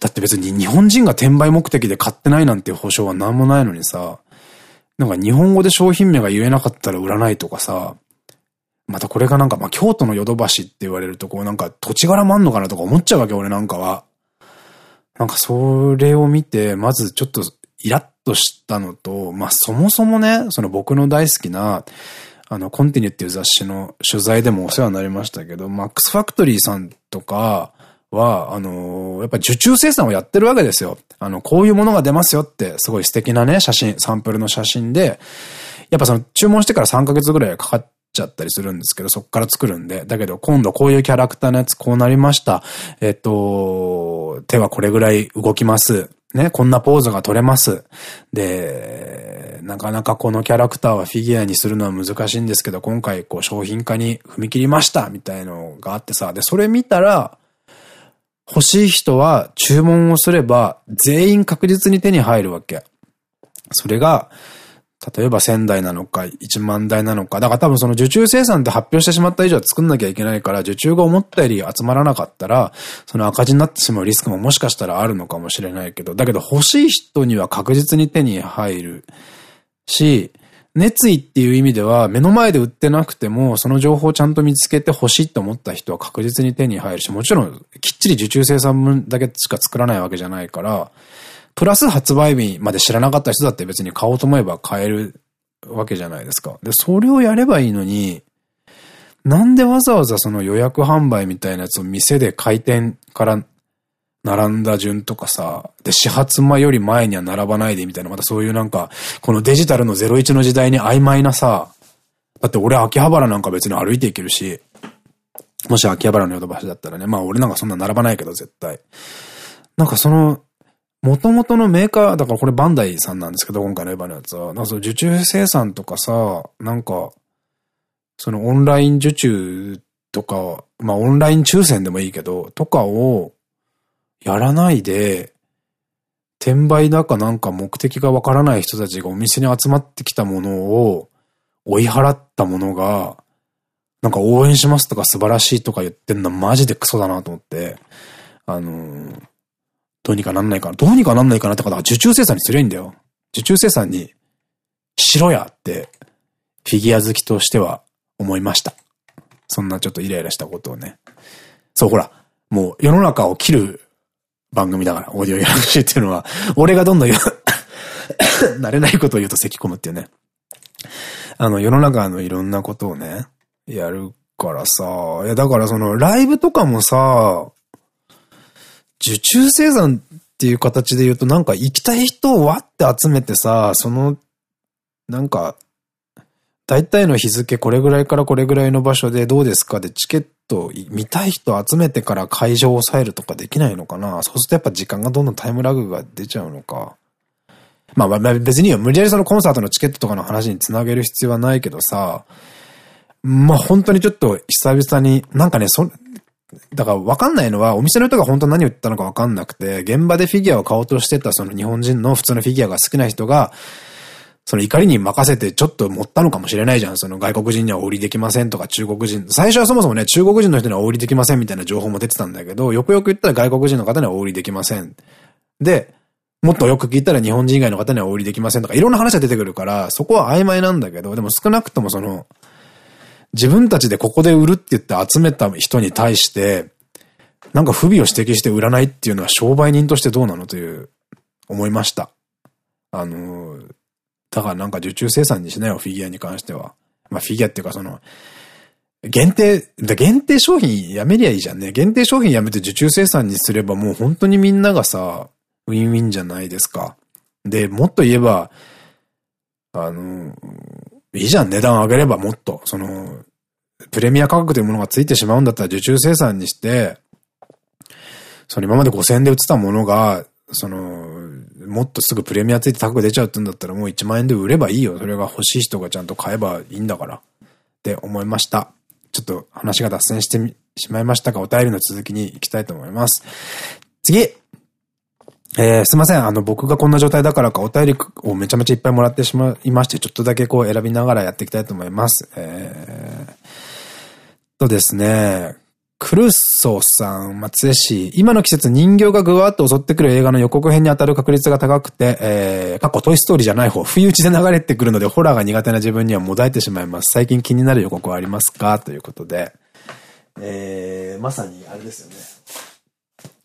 だって別に日本人が転売目的で買ってないなんていう保証は何もないのにさ、なんか日本語で商品名が言えなかったら売らないとかさ、またこれがなんか、まあ、京都のヨドバシって言われると、こうなんか土地柄もあんのかなとか思っちゃうわけ、俺なんかは。なんかそれを見て、まずちょっとイラッとしたのと、まあそもそもね、その僕の大好きな、あの、コンティニューっていう雑誌の取材でもお世話になりましたけど、マックスファクトリーさんとかは、あのー、やっぱり受注生産をやってるわけですよ。あの、こういうものが出ますよって、すごい素敵なね、写真、サンプルの写真で、やっぱその、注文してから3ヶ月ぐらいかかっちゃったりするんですけど、そこから作るんで。だけど、今度こういうキャラクターのやつこうなりました。えっと、手はこれぐらい動きます。ね、こんなポーズが取れます。で、なかなかこのキャラクターはフィギュアにするのは難しいんですけど、今回こう商品化に踏み切りましたみたいのがあってさ、で、それ見たら、欲しい人は注文をすれば全員確実に手に入るわけ。それが、例えば1000台なのか、1万台なのか。だから多分その受注生産って発表してしまった以上は作んなきゃいけないから、受注が思ったより集まらなかったら、その赤字になってしまうリスクももしかしたらあるのかもしれないけど、だけど欲しい人には確実に手に入るし、熱意っていう意味では、目の前で売ってなくても、その情報をちゃんと見つけて欲しいと思った人は確実に手に入るし、もちろん、きっちり受注生産分だけしか作らないわけじゃないから、プラス発売日まで知らなかった人だって別に買おうと思えば買えるわけじゃないですか。で、それをやればいいのに、なんでわざわざその予約販売みたいなやつを店で開店から並んだ順とかさ、で、始発間より前には並ばないでみたいな、またそういうなんか、このデジタルの01の時代に曖昧なさ、だって俺秋葉原なんか別に歩いていけるし、もし秋葉原のヨドバシだったらね、まあ俺なんかそんな並ばないけど絶対。なんかその、元々のメーカー、だからこれバンダイさんなんですけど、今回のエヴァのやつは。なんかその受注生産とかさ、なんか、そのオンライン受注とか、まあオンライン抽選でもいいけど、とかをやらないで、転売だかなんか目的がわからない人たちがお店に集まってきたものを追い払ったものが、なんか応援しますとか素晴らしいとか言ってんのマジでクソだなと思って、あのー、どうにかなんないかな。どうにかなんないかなって方は受注生産にすりゃいいんだよ。受注生産にしろやって、フィギュア好きとしては思いました。そんなちょっとイライラしたことをね。そう、ほら、もう世の中を切る番組だから、オーディオギャラクシーっていうのは、俺がどんどん 慣れないことを言うと咳込むっていうね。あの、世の中のいろんなことをね、やるからさ、いや、だからその、ライブとかもさ、受注生産っていう形で言うとなんか行きたい人をわって集めてさ、その、なんか、大体の日付これぐらいからこれぐらいの場所でどうですか？でチケット見たい人集めてから会場を抑えるとかできないのかな？そうするとやっぱ時間がどんどんタイムラグが出ちゃうのか。まあまあ別に無理やりそのコンサートのチケットとかの話につなげる必要はないけどさ、まあ本当にちょっと久々に、なんかね、そ、だから分かんないのは、お店の人が本当何を言ったのか分かんなくて、現場でフィギュアを買おうとしてたその日本人の普通のフィギュアが好きな人が、その怒りに任せてちょっと持ったのかもしれないじゃん。その外国人にはお売りできませんとか中国人。最初はそもそもね、中国人の人にはお売りできませんみたいな情報も出てたんだけど、よくよく言ったら外国人の方にはお売りできません。で、もっとよく聞いたら日本人以外の方にはお売りできませんとか、いろんな話が出てくるから、そこは曖昧なんだけど、でも少なくともその、自分たちでここで売るって言って集めた人に対して、なんか不備を指摘して売らないっていうのは商売人としてどうなのという、思いました。あの、だからなんか受注生産にしないよ、フィギュアに関しては。まあフィギュアっていうかその、限定、限定商品やめりゃいいじゃんね。限定商品やめて受注生産にすればもう本当にみんながさ、ウィンウィンじゃないですか。で、もっと言えば、あの、いいじゃん、値段上げればもっと、その、プレミア価格というものがついてしまうんだったら受注生産にして、その今まで5000円で売ってたものが、その、もっとすぐプレミアついて高く出ちゃうってんだったらもう1万円で売ればいいよ。それが欲しい人がちゃんと買えばいいんだから。って思いました。ちょっと話が脱線してしまいましたが、お便りの続きに行きたいと思います。次えー、すいません。あの、僕がこんな状態だからか、お便りをめちゃめちゃいっぱいもらってしまいまして、ちょっとだけこう選びながらやっていきたいと思います。えー、とですね、クルッソーさん、松江市。今の季節人形がぐわっと襲ってくる映画の予告編に当たる確率が高くて、えー、過去トイストーリーじゃない方、不意打ちで流れてくるので、ホラーが苦手な自分にはもだえてしまいます。最近気になる予告はありますか？ということで。えー、まさに、あれですよね。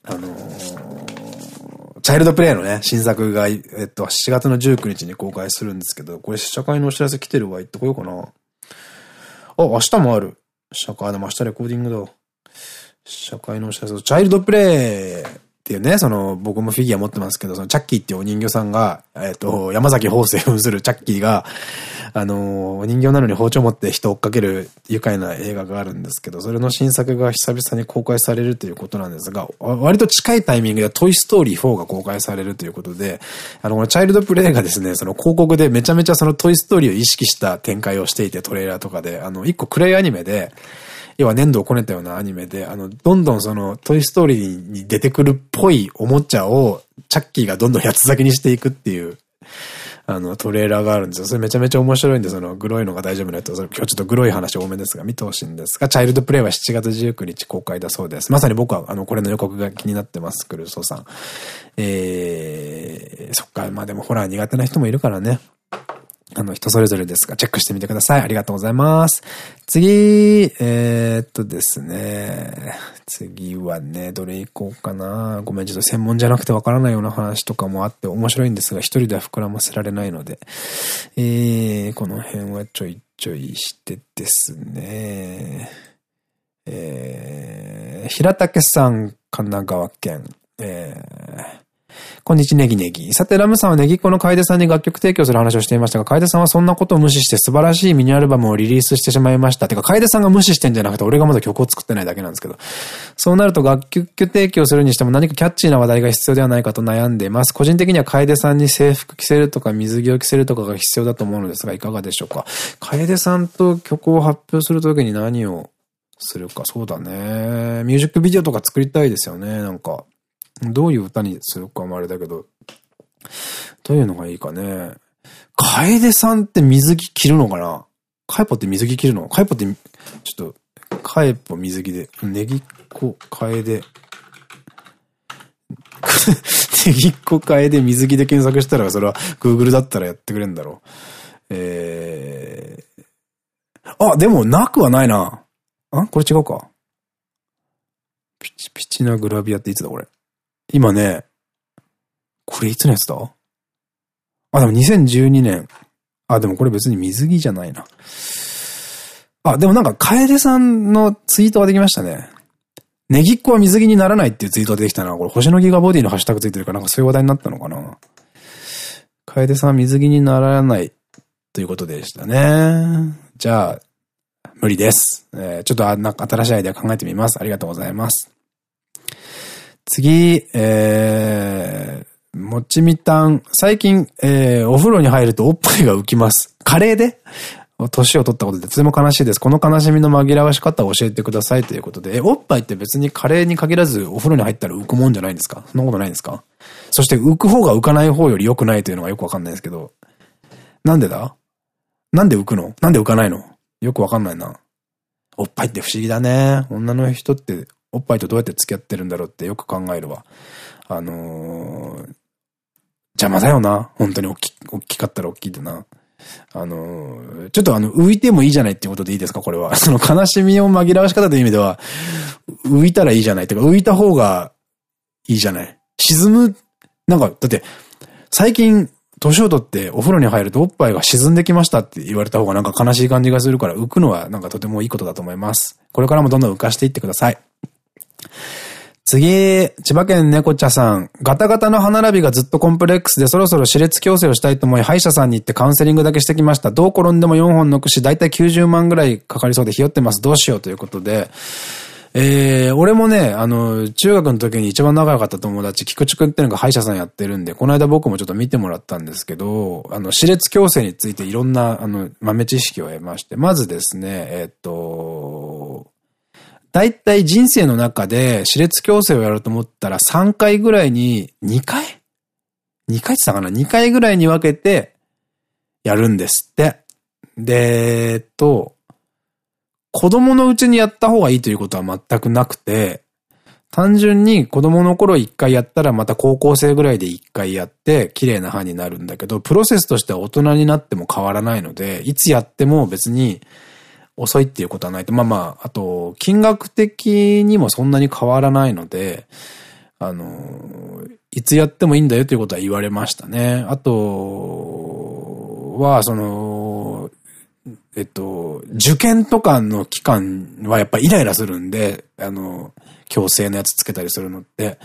あのー、チャイルドプレイのね、新作が、えっと、7月の19日に公開するんですけど、これ試写会のお知らせ来てるわ、行ってこようかな。あ、明日もある。試写会でも明日レコーディングだ。社会のお知らせチャイルドプレイっていうね、その、僕もフィギュア持ってますけど、そのチャッキーっていうお人形さんが、えっ、と、山崎法政扮するチャッキーが、あの、お人形なのに包丁持って人を追っかける愉快な映画があるんですけど、それの新作が久々に公開されるということなんですが、割と近いタイミングでトイストーリー4が公開されるということで、あの、このチャイルドプレイがですね、その広告でめちゃめちゃそのトイストーリーを意識した展開をしていて、トレーラーとかで、あの、一個暗いアニメで、要は粘土をこねたようなアニメで、あの、どんどんその、トイストーリーに出てくるっぽいおもちゃを、チャッキーがどんどん八つ咲きにしていくっていう、あの、トレーラーがあるんですよ。それめちゃめちゃ面白いんで、その、グロいのが大丈夫なやつ、今日ちょっとグロい話多めですが、見てほしいんですが、チャイルドプレイは7月19日公開だそうです。まさに僕は、あの、これの予告が気になってます、クルーソーさん。えー、そっか、まあでもホラー苦手な人もいるからね。あの、人それぞれですが、チェックしてみてください。ありがとうございます。次、えー、っとですね。次はね、どれ行こうかな。ごめん、ちょっと専門じゃなくてわからないような話とかもあって面白いんですが、一人では膨らませられないので、えー、この辺はちょいちょいしてですね。えー、平竹さん、神奈川県。えー、こんにちネギネギ。さて、ラムさんはネギっ子の楓さんに楽曲提供する話をしていましたが、楓さんはそんなことを無視して素晴らしいミニアルバムをリリースしてしまいました。てか、楓さんが無視してんじゃなくて、俺がまだ曲を作ってないだけなんですけど。そうなると楽曲提供するにしても何かキャッチーな話題が必要ではないかと悩んでいます。個人的には楓さんに制服着せるとか水着を着せるとかが必要だと思うのですが、いかがでしょうか？楓さんと曲を発表するときに何をするか、そうだね。ミュージックビデオとか作りたいですよね、なんか。どういう歌にするかもあれだけど、どういうのがいいかね。楓さんって水着着るのかな？カエポって水着着るの？カエポって、ちょっと、カエポ水着で、ネギっ子楓。ネギっ子楓水着で検索したら、それは Google だったらやってくれるんだろう。えー、あ、でもなくはないな。あこれ違うか。ピチピチなグラビアっていつだこれ？今ね、これいつのやつだ？あ、でも2012年。あ、でもこれ別に水着じゃないな。あ、でもなんか、楓さんのツイートができましたね。ネギっ子は水着にならないっていうツイートができたな。これ、星のギガボディのハッシュタグついてるから、なんかそういう話題になったのかな。楓さんは水着にならないということでしたね。じゃあ、無理です。えー、ちょっと、なんか新しいアイデア考えてみます。ありがとうございます。次、えー、もちみたん、最近、えー、お風呂に入るとおっぱいが浮きます。カレーで？年を取ったことでとても悲しいです。この悲しみの紛らわし方を教えてくださいということで、え、おっぱいって別にカレーに限らずお風呂に入ったら浮くもんじゃないんですか？そんなことないんですか？そして浮く方が浮かない方より良くないというのがよくわかんないですけど。なんでだ？なんで浮くの？なんで浮かないの？よくわかんないな。おっぱいって不思議だね。女の人っておっぱいとどうやって付き合ってるんだろうってよく考えるわ。あのー、邪魔だよな。本当に大き、大きかったら大きいでな。あの、ちょっとあの、浮いてもいいじゃないっていうことでいいですか？これは。その悲しみを紛らわし方という意味では、浮いたらいいじゃない。とか、浮いた方がいいじゃない。沈む、なんか、だって、最近、年をとってお風呂に入るとおっぱいが沈んできましたって言われた方がなんか悲しい感じがするから浮くのはなんかとてもいいことだと思います。これからもどんどん浮かしていってください。次、千葉県猫茶さん。ガタガタの歯並びがずっとコンプレックスでそろそろ歯列矯正をしたいと思い、歯医者さんに行ってカウンセリングだけしてきました。どう転んでも4本の串、だいたい90万ぐらいかかりそうでひよってます。どうしようということで。えー、俺もね、あの、中学の時に一番仲良かった友達、菊池くんっていうのが歯医者さんやってるんで、この間僕もちょっと見てもらったんですけど、あの、歯列矯正についていろんな、あの、豆知識を得まして、まずですね、えっと、大体人生の中で歯列矯正をやろうと思ったら3回ぐらいに、2回 ?2 回って言ったかな ?2 回ぐらいに分けてやるんですって。で、えっと、子供のうちにやった方がいいということは全くなくて、単純に子供の頃一回やったらまた高校生ぐらいで一回やって綺麗な歯になるんだけど、プロセスとしては大人になっても変わらないので、いつやっても別に遅いっていうことはないと。まあまあ、あと、金額的にもそんなに変わらないので、あの、いつやってもいいんだよということは言われましたね。あとは、その、えっと、受験とかの期間はやっぱイライラするんで、あの、強制のやつつけたりするのって、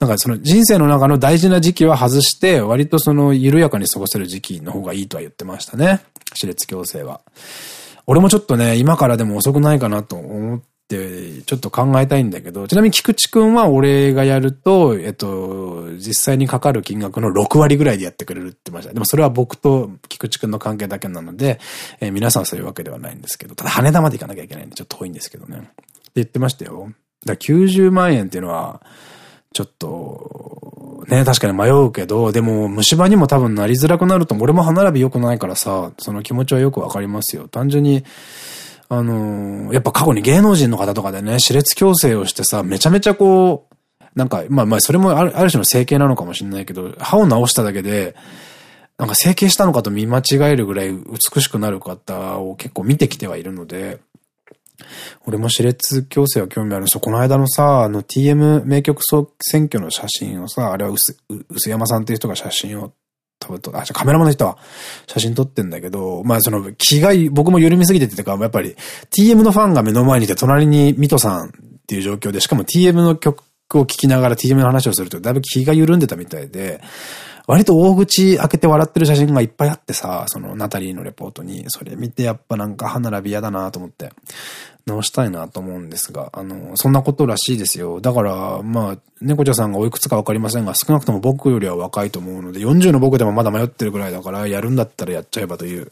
なんかその人生の中の大事な時期は外して、割とその緩やかに過ごせる時期の方がいいとは言ってましたね。私立強制は。俺もちょっとね、今からでも遅くないかなと思って、ちょっと考えたいんだけど、ちなみに菊池くんは俺がやると、えっと、実際にかかる金額の6割ぐらいでやってくれるって言ってました。でもそれは僕と菊池くんの関係だけなので、えー、皆さんそういうわけではないんですけど、ただ羽田まで行かなきゃいけないんでちょっと遠いんですけどね。って言ってましたよ。だから90万円っていうのは、ちょっと、ね、確かに迷うけど、でも虫歯にも多分なりづらくなると、俺も歯並び良くないからさ、その気持ちはよくわかりますよ。単純に、あのー、やっぱ過去に芸能人の方とかでね、歯列矯正をしてさ、めちゃめちあこう、なんか、まあまあ、それもあるある種の整形なのかもしれないけど、歯を直しただけで、なんか整形したのかと見間違えるぐらい美しくなる方を結構見てきてはいるので、俺も歯列矯正は興味あるんですよ。この間のさ、あの TM 名曲選挙の写真をさ、あれは薄山さんっていう人が写真を多分と、あ、じゃカメラマンの人は写真撮ってんだけど、まあその気が、僕も緩みすぎててか、やっぱり TM のファンが目の前にいて隣にミトさんっていう状況で、しかも TM の曲を聴きながら TM の話をするとだいぶ気が緩んでたみたいで、割と大口開けて笑ってる写真がいっぱいあってさ、そのナタリーのレポートに、それ見てやっぱなんか歯並び嫌だなと思って、直したいなと思うんですが、あの、そんなことらしいですよ。だから、まあ、猫茶さんがおいくつかわかりませんが、少なくとも僕よりは若いと思うので、40の僕でもまだ迷ってるぐらいだから、やるんだったらやっちゃえばという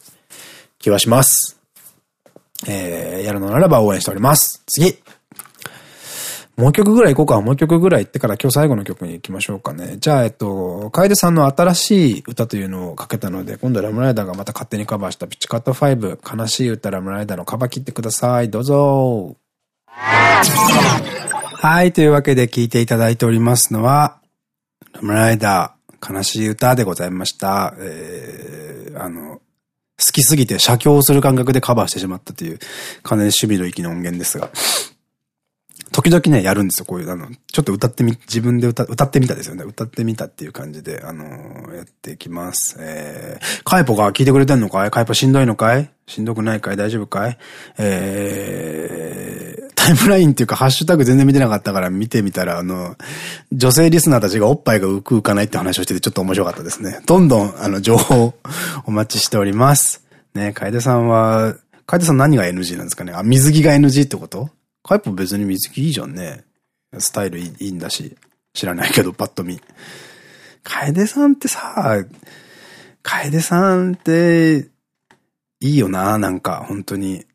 気はします。えー、やるのならば応援しております。次もう一曲ぐらい行こうか。もう一曲ぐらい行ってから今日最後の曲に行きましょうかね。じゃあ、えっと、楓さんの新しい歌というのをかけたので、今度ラムライダーがまた勝手にカバーしたピッチカット5、悲しい歌ラムライダーのカバー切ってください。どうぞ。はい、というわけで聴いていただいておりますのは、ラムライダー、悲しい歌でございました。えー、あの、好きすぎて写経をする感覚でカバーしてしまったという、かなり守備の域の音源ですが。時々ね、やるんですよ。こういう、あの、ちょっと歌ってみ、自分で歌、歌ってみたですよね。歌ってみたっていう感じで、あのー、やっていきます。えー、カイポが聞いてくれてんのかい？カイポしんどいのかい？しんどくないかい？大丈夫かい？えー、タイムラインっていうか、ハッシュタグ全然見てなかったから見てみたら、あの、女性リスナーたちがおっぱいが浮く浮かないって話をしててちょっと面白かったですね。どんどん、あの、情報お待ちしております。ね、楓さんは、楓さん何が NG なんですかね？あ、水着が NG ってこと？カイポ別に水着いいじゃんね。スタイルいいんだし。知らないけど、パッと見。楓さんってさ、楓さんって、いいよな、なんか、本当に。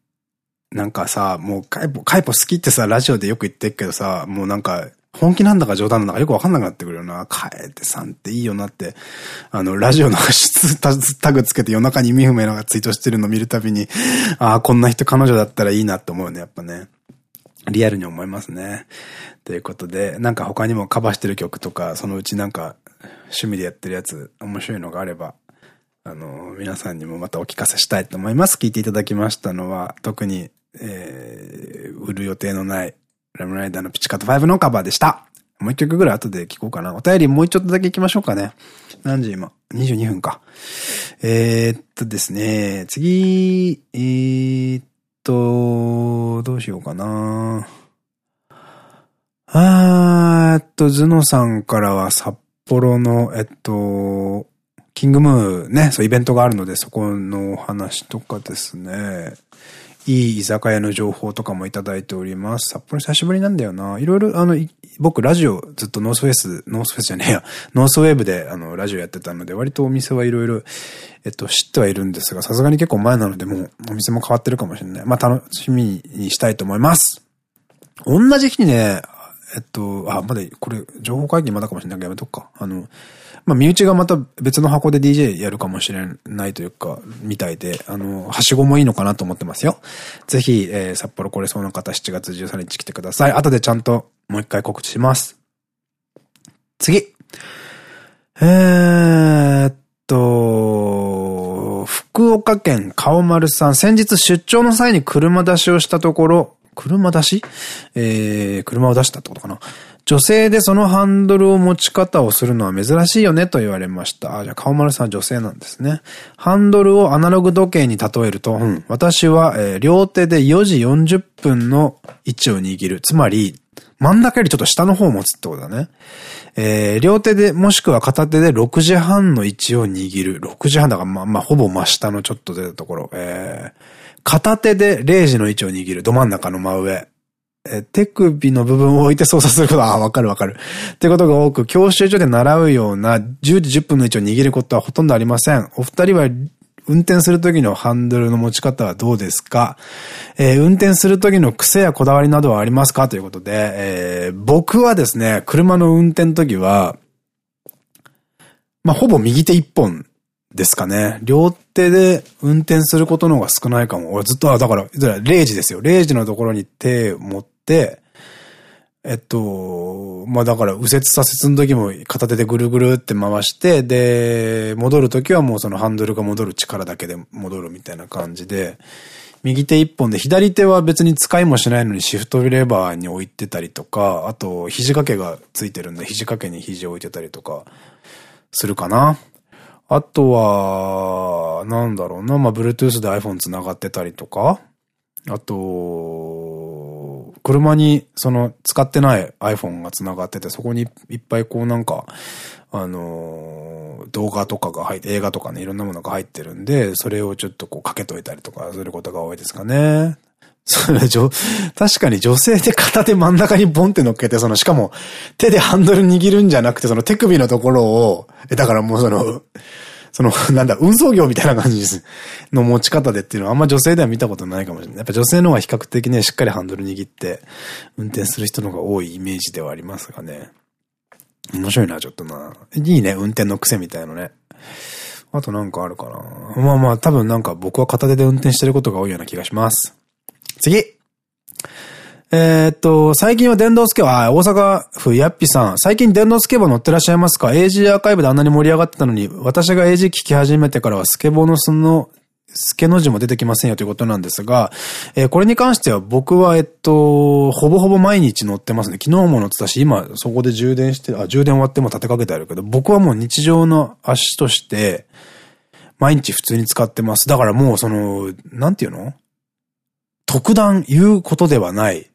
なんかさ、もうカイポ、カイポ好きってさ、ラジオでよく言ってるけどさ、もうなんか、本気なんだか冗談なんだかよくわかんなくなってくるよな。楓さんっていいよなって、あの、ラジオのタグつけて夜中に意味不明なツイートしてるの見るたびに、ああ、こんな人彼女だったらいいなって思うね、やっぱね。リアルに思いますね。ということで、なんか他にもカバーしてる曲とか、そのうちなんか趣味でやってるやつ、面白いのがあれば、あの、皆さんにもまたお聞かせしたいと思います。聞いていただきましたのは、特に、えー、売る予定のない、ラムライダーのピチカート5のカバーでした。もう一曲ぐらい後で聞こうかな。お便りもうちょっとだけ行きましょうかね。何時今 ?22 分か。えー、っとですね、次、えー、っと、どうしようかな。あーっと、ズノさんからは札幌の、えっと、キングムーね、そうイベントがあるので、そこのお話とかですね。いい居酒屋の情報とかもいただいております。札幌久しぶりなんだよな。いろいろ、あの、僕ラジオずっとノースフェイス、ノースフェイスじゃねえや、ノースウェーブであの、ラジオやってたので、割とお店はいろいろ、えっと、知ってはいるんですが、さすがに結構前なので、もうお店も変わってるかもしれない。まあ、楽しみにしたいと思います。同じ日にね、えっと、あ、まだ、これ、情報会議まだかもしれないけどやめとくか。あの、まあ、身内がまた別の箱で DJ やるかもしれないというか、みたいで、あの、はしごもいいのかなと思ってますよ。ぜひ、えー、札幌来れそうな方7月13日来てください。後でちゃんともう一回告知します。次。えーっと、福岡県顔丸さん、先日出張の際に車出しをしたところ、車出し？えー、車を出したってことかな。女性でそのハンドルを持ち方をするのは珍しいよねと言われました。あ、じゃあ、顔丸さん女性なんですね。ハンドルをアナログ時計に例えると、うん、私は、えー、両手で4時40分の位置を握る。つまり、真ん中よりちょっと下の方を持つってことだね。えー、両手で、もしくは片手で6時半の位置を握る。6時半だから、まあ、まあ、ほぼ真下のちょっと出たところ。えー、片手で0時の位置を握る。ど真ん中の真上。え手首の部分を置いて操作することは、あ、わかるわかる。ってことが多く、教習所で習うような10時10分の位置を握ることはほとんどありません。お二人は運転するときのハンドルの持ち方はどうですか？えー、運転するときの癖やこだわりなどはありますか？ということで、えー、僕はですね、車の運転のときは、まあ、ほぼ右手一本ですかね。両手で運転することの方が少ないかも。俺ずっと、あだから、0時ですよ。0時のところに手持って、えっと、まあだから右折左折の時も片手でぐるぐるって回して、で、戻る時はもうそのハンドルが戻る力だけで戻るみたいな感じで、右手一本で左手は別に使いもしないのにシフトレバーに置いてたりとか、あと肘掛けがついてるんで肘掛けに肘を置いてたりとかするかな。あとは、なんだろうな、まあ、Bluetooth で iPhone 繋がってたりとか、あと、車にその使ってない iPhone が繋がってて、そこにいっぱいこうなんか、あのー、動画とかが入って、映画とかね、いろんなものが入ってるんで、それをちょっとこうかけといたりとかすることが多いですかね。それ、確かに女性で片手真ん中にボンって乗っけて、その、しかも手でハンドル握るんじゃなくて、その手首のところを、え、だからもうその、その、なんだ、運送業みたいな感じです。の持ち方でっていうのはあんま女性では見たことないかもしれない。やっぱ女性の方が比較的ね、しっかりハンドル握って運転する人の方が多いイメージではありますがね。面白いな、ちょっとな。いいね、運転の癖みたいのね。あとなんかあるかな。まあまあ、多分なんか僕は片手で運転してることが多いような気がします。次え、っと、最近は電動スケボー、大阪府やっぴさん。最近電動スケボー乗ってらっしゃいますか ?AG アーカイブであんなに盛り上がってたのに、私が AG 聞き始めてからはスケボーのその、スケの字も出てきませんよということなんですが、えー、これに関しては僕は、えっと、ほぼほぼ毎日乗ってますね。昨日も乗ってたし、今そこで充電して、あ、充電終わっても立てかけてあるけど、僕はもう日常の足として、毎日普通に使ってます。だからもうその、なんていうの？特段言うことではないっ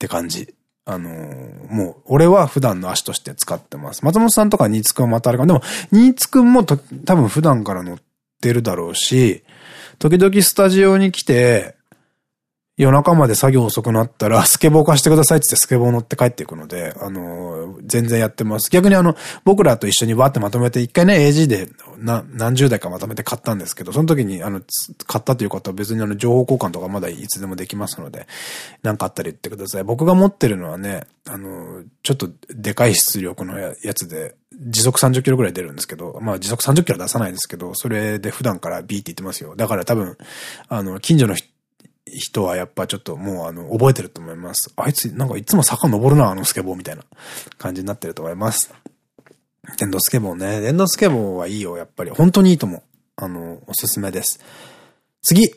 て感じ。あのー、もう、俺は普段の足として使ってます。松本さんとか新津くんはまたあれかでも、新津くんも多分普段から乗ってるだろうし、時々スタジオに来て、夜中まで作業遅くなったら、スケボー貸してくださいって言ってスケボー乗って帰っていくので、あの、全然やってます。逆にあの、僕らと一緒にわーってまとめて、一回ね、AG でな何十台かまとめて買ったんですけど、その時に、あの、買ったという方は別にあの、情報交換とかまだいつでもできますので、なんかあったら言ってください。僕が持ってるのはね、あの、ちょっとでかい出力のやつで、時速30キロぐらい出るんですけど、まあ時速30キロ出さないですけど、それで普段からビーって言ってますよ。だから多分、あの、近所の人、人はやっぱちょっともうあの、覚えてると思います。あいつなんかいつも坂登るな、あのスケボーみたいな感じになってると思います。電動スケボーね。電動スケボーはいいよ、やっぱり。本当にいいと思う。あの、おすすめです。次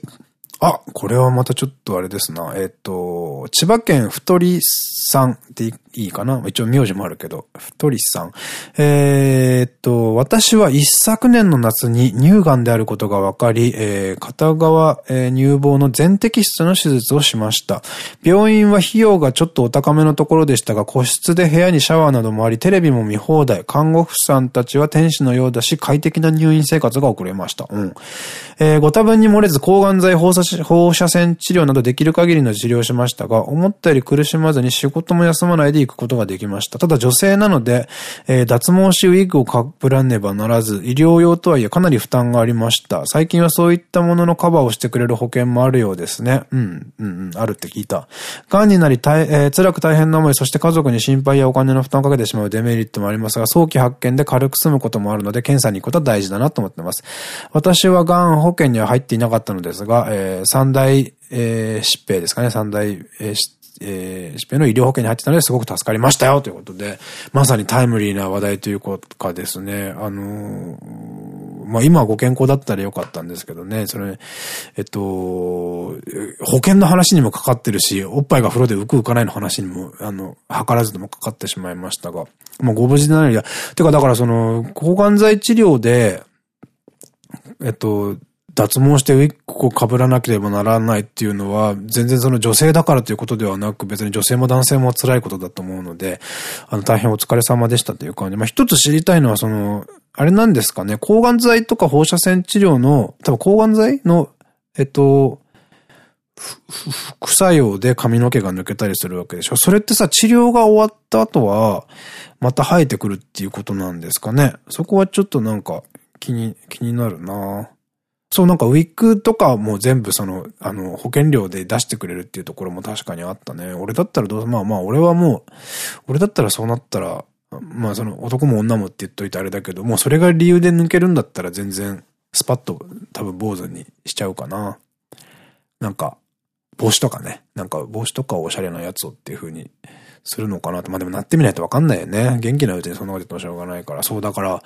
あ、これはまたちょっとあれですな。えっ、ー、と、千葉県太りさんっていいかな一応名字もあるけど、太りさん。えっと、私は一昨年の夏に乳がんであることが分かり、えー、片側、えー、乳房の全摘出の手術をしました。病院は費用がちょっとお高めのところでしたが、個室で部屋にシャワーなどもあり、テレビも見放題。看護婦さんたちは天使のようだし、快適な入院生活が送れました。うん。えー、ご多分に漏れず抗がん剤放射放射線治療などできる限りの治療をしましたが、思ったより苦しまずに仕事も休まないで行くことができました。ただ女性なので、えー、脱毛しウィッグをかぶらねばならず、医療用とはいえかなり負担がありました。最近はそういったもののカバーをしてくれる保険もあるようですね。うん、うん、うん、あるって聞いた。癌になり大、えー、辛く大変な思い、そして家族に心配やお金の負担をかけてしまうデメリットもありますが、早期発見で軽く済むこともあるので、検査に行くことは大事だなと思ってます。私は癌保険には入っていなかったのですが、えー、三大、えー、疾病ですかね、三大、えー、えー、疾病の医療保険に入ってたのですごく助かりましたよということで、まさにタイムリーな話題というかですね、あのー、まあ、今はご健康だったらよかったんですけどね、それ、えっと、保険の話にもかかってるし、おっぱいが風呂で浮く浮かないの話にも、あの、図らずともかかってしまいましたが、もうご無事でないや、てかだからその、抗がん剤治療で、えっと、脱毛してウィッグを被らなければならないっていうのは、全然その女性だからということではなく、別に女性も男性も辛いことだと思うので、あの、大変お疲れ様でしたという感じ。まあ、一つ知りたいのは、その、あれなんですかね、抗がん剤とか放射線治療の、多分抗がん剤の、えっと、副作用で髪の毛が抜けたりするわけでしょ。それってさ、治療が終わった後は、また生えてくるっていうことなんですかね。そこはちょっとなんか、気に、気になるな。そうなんかウィッグとかも全部その、あの、保険料で出してくれるっていうところも確かにあったね。俺だったらどうまあまあ俺はもう、俺だったらそうなったら、まあその男も女もって言っといてあれだけど、もうそれが理由で抜けるんだったら全然スパッと多分坊主にしちゃうかな。なんか、帽子とかね。なんか帽子とかおしゃれなやつをっていう風にするのかなと。まあでもなってみないとわかんないよね。元気なうちにそんなこと言ってもしょうがないから。そうだから、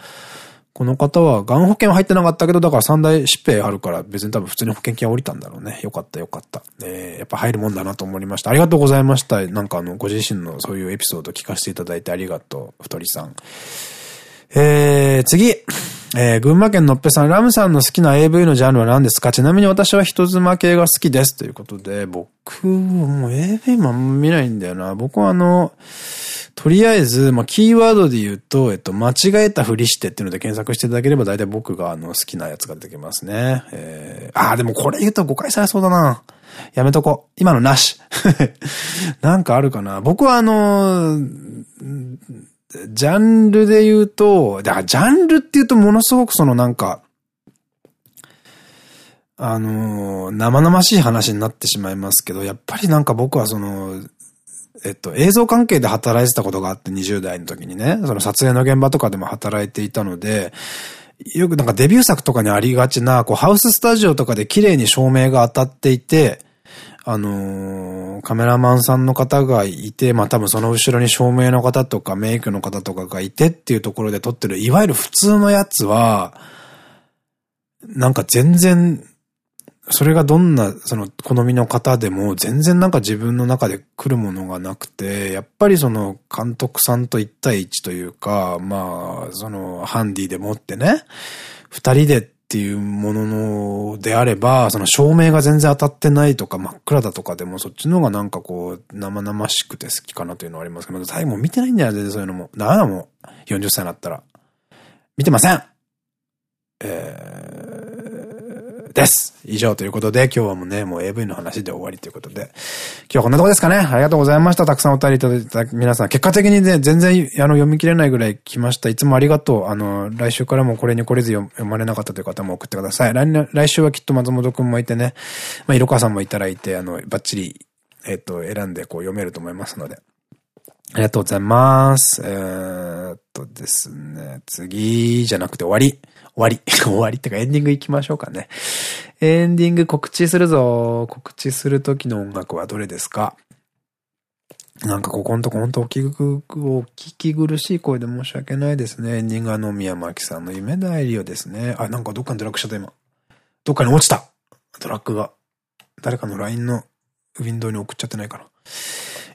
この方は、がん保険は入ってなかったけど、だから三大疾病あるから、別に多分普通に保険金は降りたんだろうね。よかったよかった。えー、やっぱ入るもんだなと思いました。ありがとうございました。なんかあの、ご自身のそういうエピソード聞かせていただいてありがとう、太りさん。えー、次。えー、群馬県のっぺさん、ラムさんの好きな AV のジャンルは何ですか？ちなみに私は人妻系が好きです。ということで、僕、もう AV も見ないんだよな。僕はあの、とりあえず、まあ、キーワードで言うと、えっと、間違えたふりしてっていうので検索していただければ大体僕があの好きなやつが出てきますね。えー、ああ、でもこれ言うと誤解されそうだな。やめとこう。今のなし。なんかあるかな。僕はあのジャンルで言うと、だからジャンルって言うとものすごくそのなんか、あの生々しい話になってしまいますけど、やっぱりなんか僕はその、えっと、映像関係で働いてたことがあって、20代の時にね、その撮影の現場とかでも働いていたので、よくなんかデビュー作とかにありがちな、こう、ハウススタジオとかで綺麗に照明が当たっていて、あのー、カメラマンさんの方がいて、まあ多分その後ろに照明の方とかメイクの方とかがいてっていうところで撮ってる、いわゆる普通のやつは、なんか全然それがどんな、その、好みの方でも、全然なんか自分の中で来るものがなくて、やっぱりその、監督さんと一対一というか、まあ、その、ハンディでもってね、二人でっていうものの、であれば、その照明が全然当たってないとか、真っ暗だとかでも、そっちの方がなんかこう、生々しくて好きかなというのはありますけど、最後見てないんだよ、全然そういうのも。だからもう。40歳になったら。見てませんえーです。以上ということで、今日はもうね、もう AV の話で終わりということで、今日はこんなとこですかね。ありがとうございました。たくさんお便りいただいた皆さん。結果的にね、全然あの読み切れないぐらい来ました。いつもありがとう。あの、来週からもこれに来れず読まれなかったという方も送ってください。来来週はきっと松本くんもいてね、まあ、色川さんもいただいて、あの、バッチリ、えっと、選んでこう読めると思いますので。ありがとうございます。えー、っとですね、次じゃなくて終わり。終わり。終わりってかエンディング行きましょうかね。エンディング告知するぞ。告知する時の音楽はどれですか？なんかここのとこ本当お聞き、お聞き苦しい声で申し訳ないですね。エンディングはの宮巻さんの夢代理をですね。あ、なんかどっかにドラッグしちゃった今。どっかに落ちたドラッグが。誰かの LINE のウィンドウに送っちゃってないかな。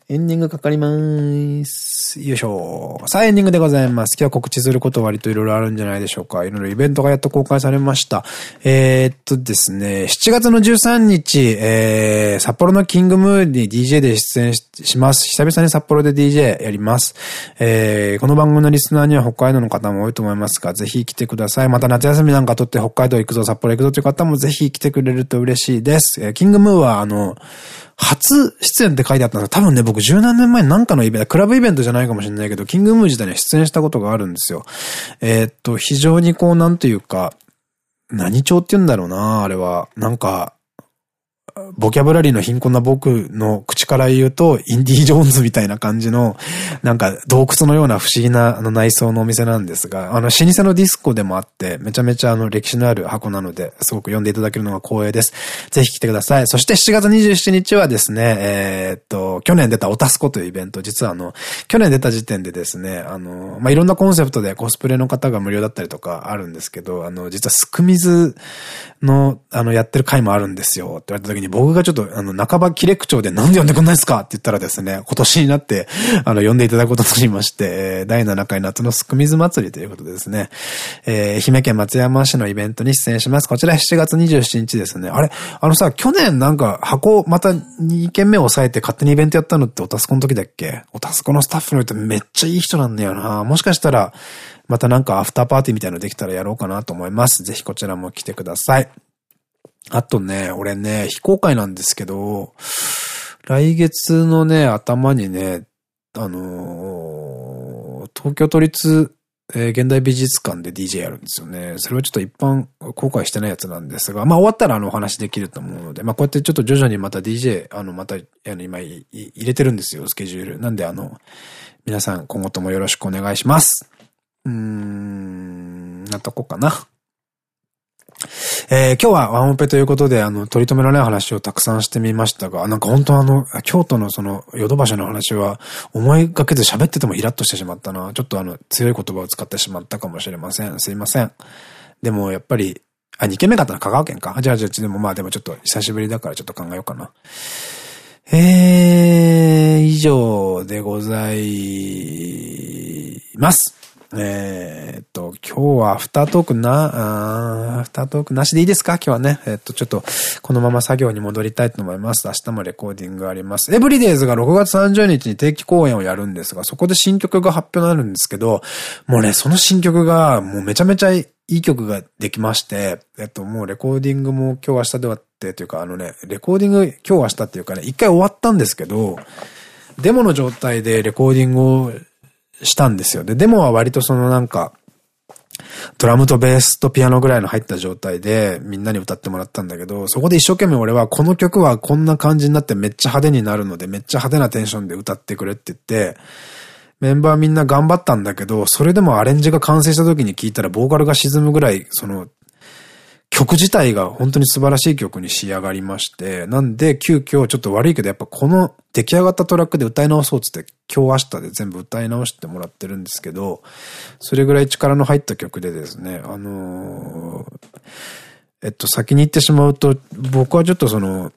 エンディングかかりまーす。よいしょ。さあ、エンディングでございます。今日は告知すること割といろいろあるんじゃないでしょうか。いろいろイベントがやっと公開されました。えー、っとですね、7月の13日、えー、札幌のキングムーに DJ で出演します。久々に札幌で DJ やります。えー、この番組のリスナーには北海道の方も多いと思いますが、ぜひ来てください。また夏休みなんかとって北海道行くぞ、札幌行くぞという方もぜひ来てくれると嬉しいです。えー、キングムーは、あの、初出演って書いてあったんです多分ね、僕十何年前なんかのイベント、クラブイベントじゃないかもしれないけど、キングムー自体には出演したことがあるんですよ。えー、っと、非常にこう、なんというか、何調って言うんだろうな、あれは。なんか、ボキャブラリーの貧困な僕の口から言うと、インディ・ージョーンズみたいな感じの、なんか洞窟のような不思議なあの内装のお店なんですが、あの、老舗のディスコでもあって、めちゃめちゃあの、歴史のある箱なので、すごく読んでいただけるのが光栄です。ぜひ来てください。そして7月27日はですね、えー、っと、去年出たオタスコというイベント、実はあの、去年出た時点でですね、あの、まあ、いろんなコンセプトでコスプレの方が無料だったりとかあるんですけど、あの、実はスクミズの、あの、やってる回もあるんですよ、って言われた時に僕がちょっと、あの、半ば切れ口調でなんで呼んでくんないですかって言ったらですね、今年になって、あの、呼んでいただくことになりまして、第7回夏のすくみず祭りということでですね、えー、愛媛県松山市のイベントに出演します。こちら7月27日ですね。あれ、あのさ、去年なんか箱、また2件目を押さえて勝手にイベントやったのっておたすこの時だっけ？おたすこのスタッフの人めっちゃいい人なんだよな。もしかしたら、またなんかアフターパーティーみたいなのできたらやろうかなと思います。ぜひこちらも来てください。あとね、俺ね、非公開なんですけど、来月のね、頭にね、あのー、東京都立、えー、現代美術館で DJ やるんですよね。それはちょっと一般公開してないやつなんですが、まあ終わったらあのお話できると思うので、まあこうやってちょっと徐々にまた DJ、あの、また、あの、今入れてるんですよ、スケジュール。なんであの、皆さん今後ともよろしくお願いします。うーん、なとこかな。えー、今日はワンオペということで、あの、取り留められない話をたくさんしてみましたが、なんか本当あの、京都のその、ヨドバシの話は、思いがけず喋っててもイラッとしてしまったな。ちょっとあの、強い言葉を使ってしまったかもしれません。すいません。でもやっぱり、あ、2軒目買ったの香川県か。じゃあじゃあ、でもまあでもちょっと久しぶりだからちょっと考えようかな。えー、以上でございます。えっと、今日はアフタートークな、アフタートークなしでいいですか？今日はね。えっと、ちょっと、このまま作業に戻りたいと思います。明日もレコーディングあります。エブリデイズが6月30日に定期公演をやるんですが、そこで新曲が発表になるんですけど、もうね、その新曲が、もうめちゃめちゃいい曲ができまして、えっと、もうレコーディングも今日明日で終わって、というか、あのね、レコーディング今日明日っていうかね、一回終わったんですけど、デモの状態でレコーディングをしたんですよ。で、デモは割とそのなんか、ドラムとベースとピアノぐらいの入った状態でみんなに歌ってもらったんだけど、そこで一生懸命俺はこの曲はこんな感じになってめっちゃ派手になるのでめっちゃ派手なテンションで歌ってくれって言って、メンバーみんな頑張ったんだけど、それでもアレンジが完成した時に聞いたらボーカルが沈むぐらい、その曲自体が本当に素晴らしい曲に仕上がりまして、なんで急遽ちょっと悪いけどやっぱこの出来上がったトラックで歌い直そうつって今日明日で全部歌い直してもらってるんですけど、それぐらい力の入った曲でですね、あのー、えっと先に言ってしまうと、僕はちょっとその、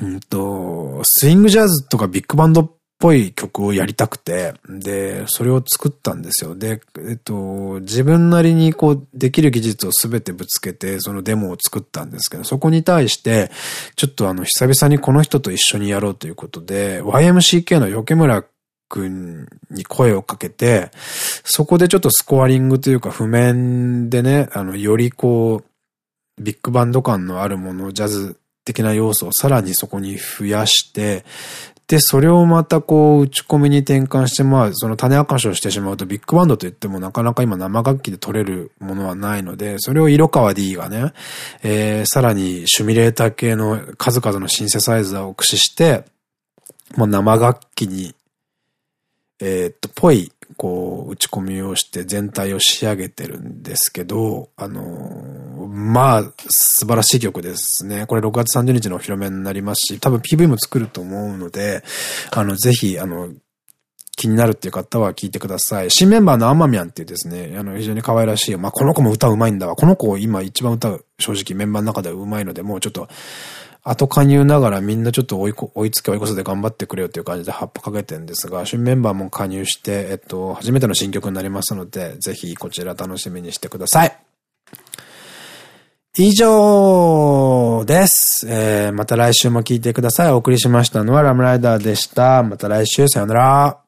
うんと、スイングジャズとかビッグバンドぽい曲をやりたくて、で、それを作ったんですよ。で、えっと、自分なりにこう、できる技術をすべてぶつけて、そのデモを作ったんですけど、そこに対して、ちょっとあの、久々にこの人と一緒にやろうということで、YMCK の余村くんに声をかけて、そこでちょっとスコアリングというか譜面でね、あの、よりこう、ビッグバンド感のあるもの、ジャズ的な要素をさらにそこに増やして、で、それをまたこう、打ち込みに転換して、まあ、その種明かしをしてしまうと、ビッグバンドといってもなかなか今生楽器で取れるものはないので、それを色川 D がね、えー、さらにシュミレーター系の数々のシンセサイザーを駆使して、まあ、生楽器に、えー、っと、ぽいこう、打ち込みをして全体を仕上げてるんですけど、あのー、まあ、素晴らしい曲ですね。これ6月30日のお披露目になりますし、多分 PV も作ると思うので、あの、ぜひ、あの、気になるっていう方は聞いてください。新メンバーのアマミャンっていうですね、あの、非常に可愛らしい。まあ、この子も歌うまいんだわ。この子今一番歌う、正直メンバーの中ではうまいので、もうちょっと、後加入ながらみんなちょっと追い追いつけ追い越せで頑張ってくれよっていう感じで葉っぱかけてるんですが、新メンバーも加入して、えっと、初めての新曲になりますので、ぜひこちら楽しみにしてください。以上です。えー、また来週も聞いてください。お送りしましたのはラムライダーでした。また来週、さよなら。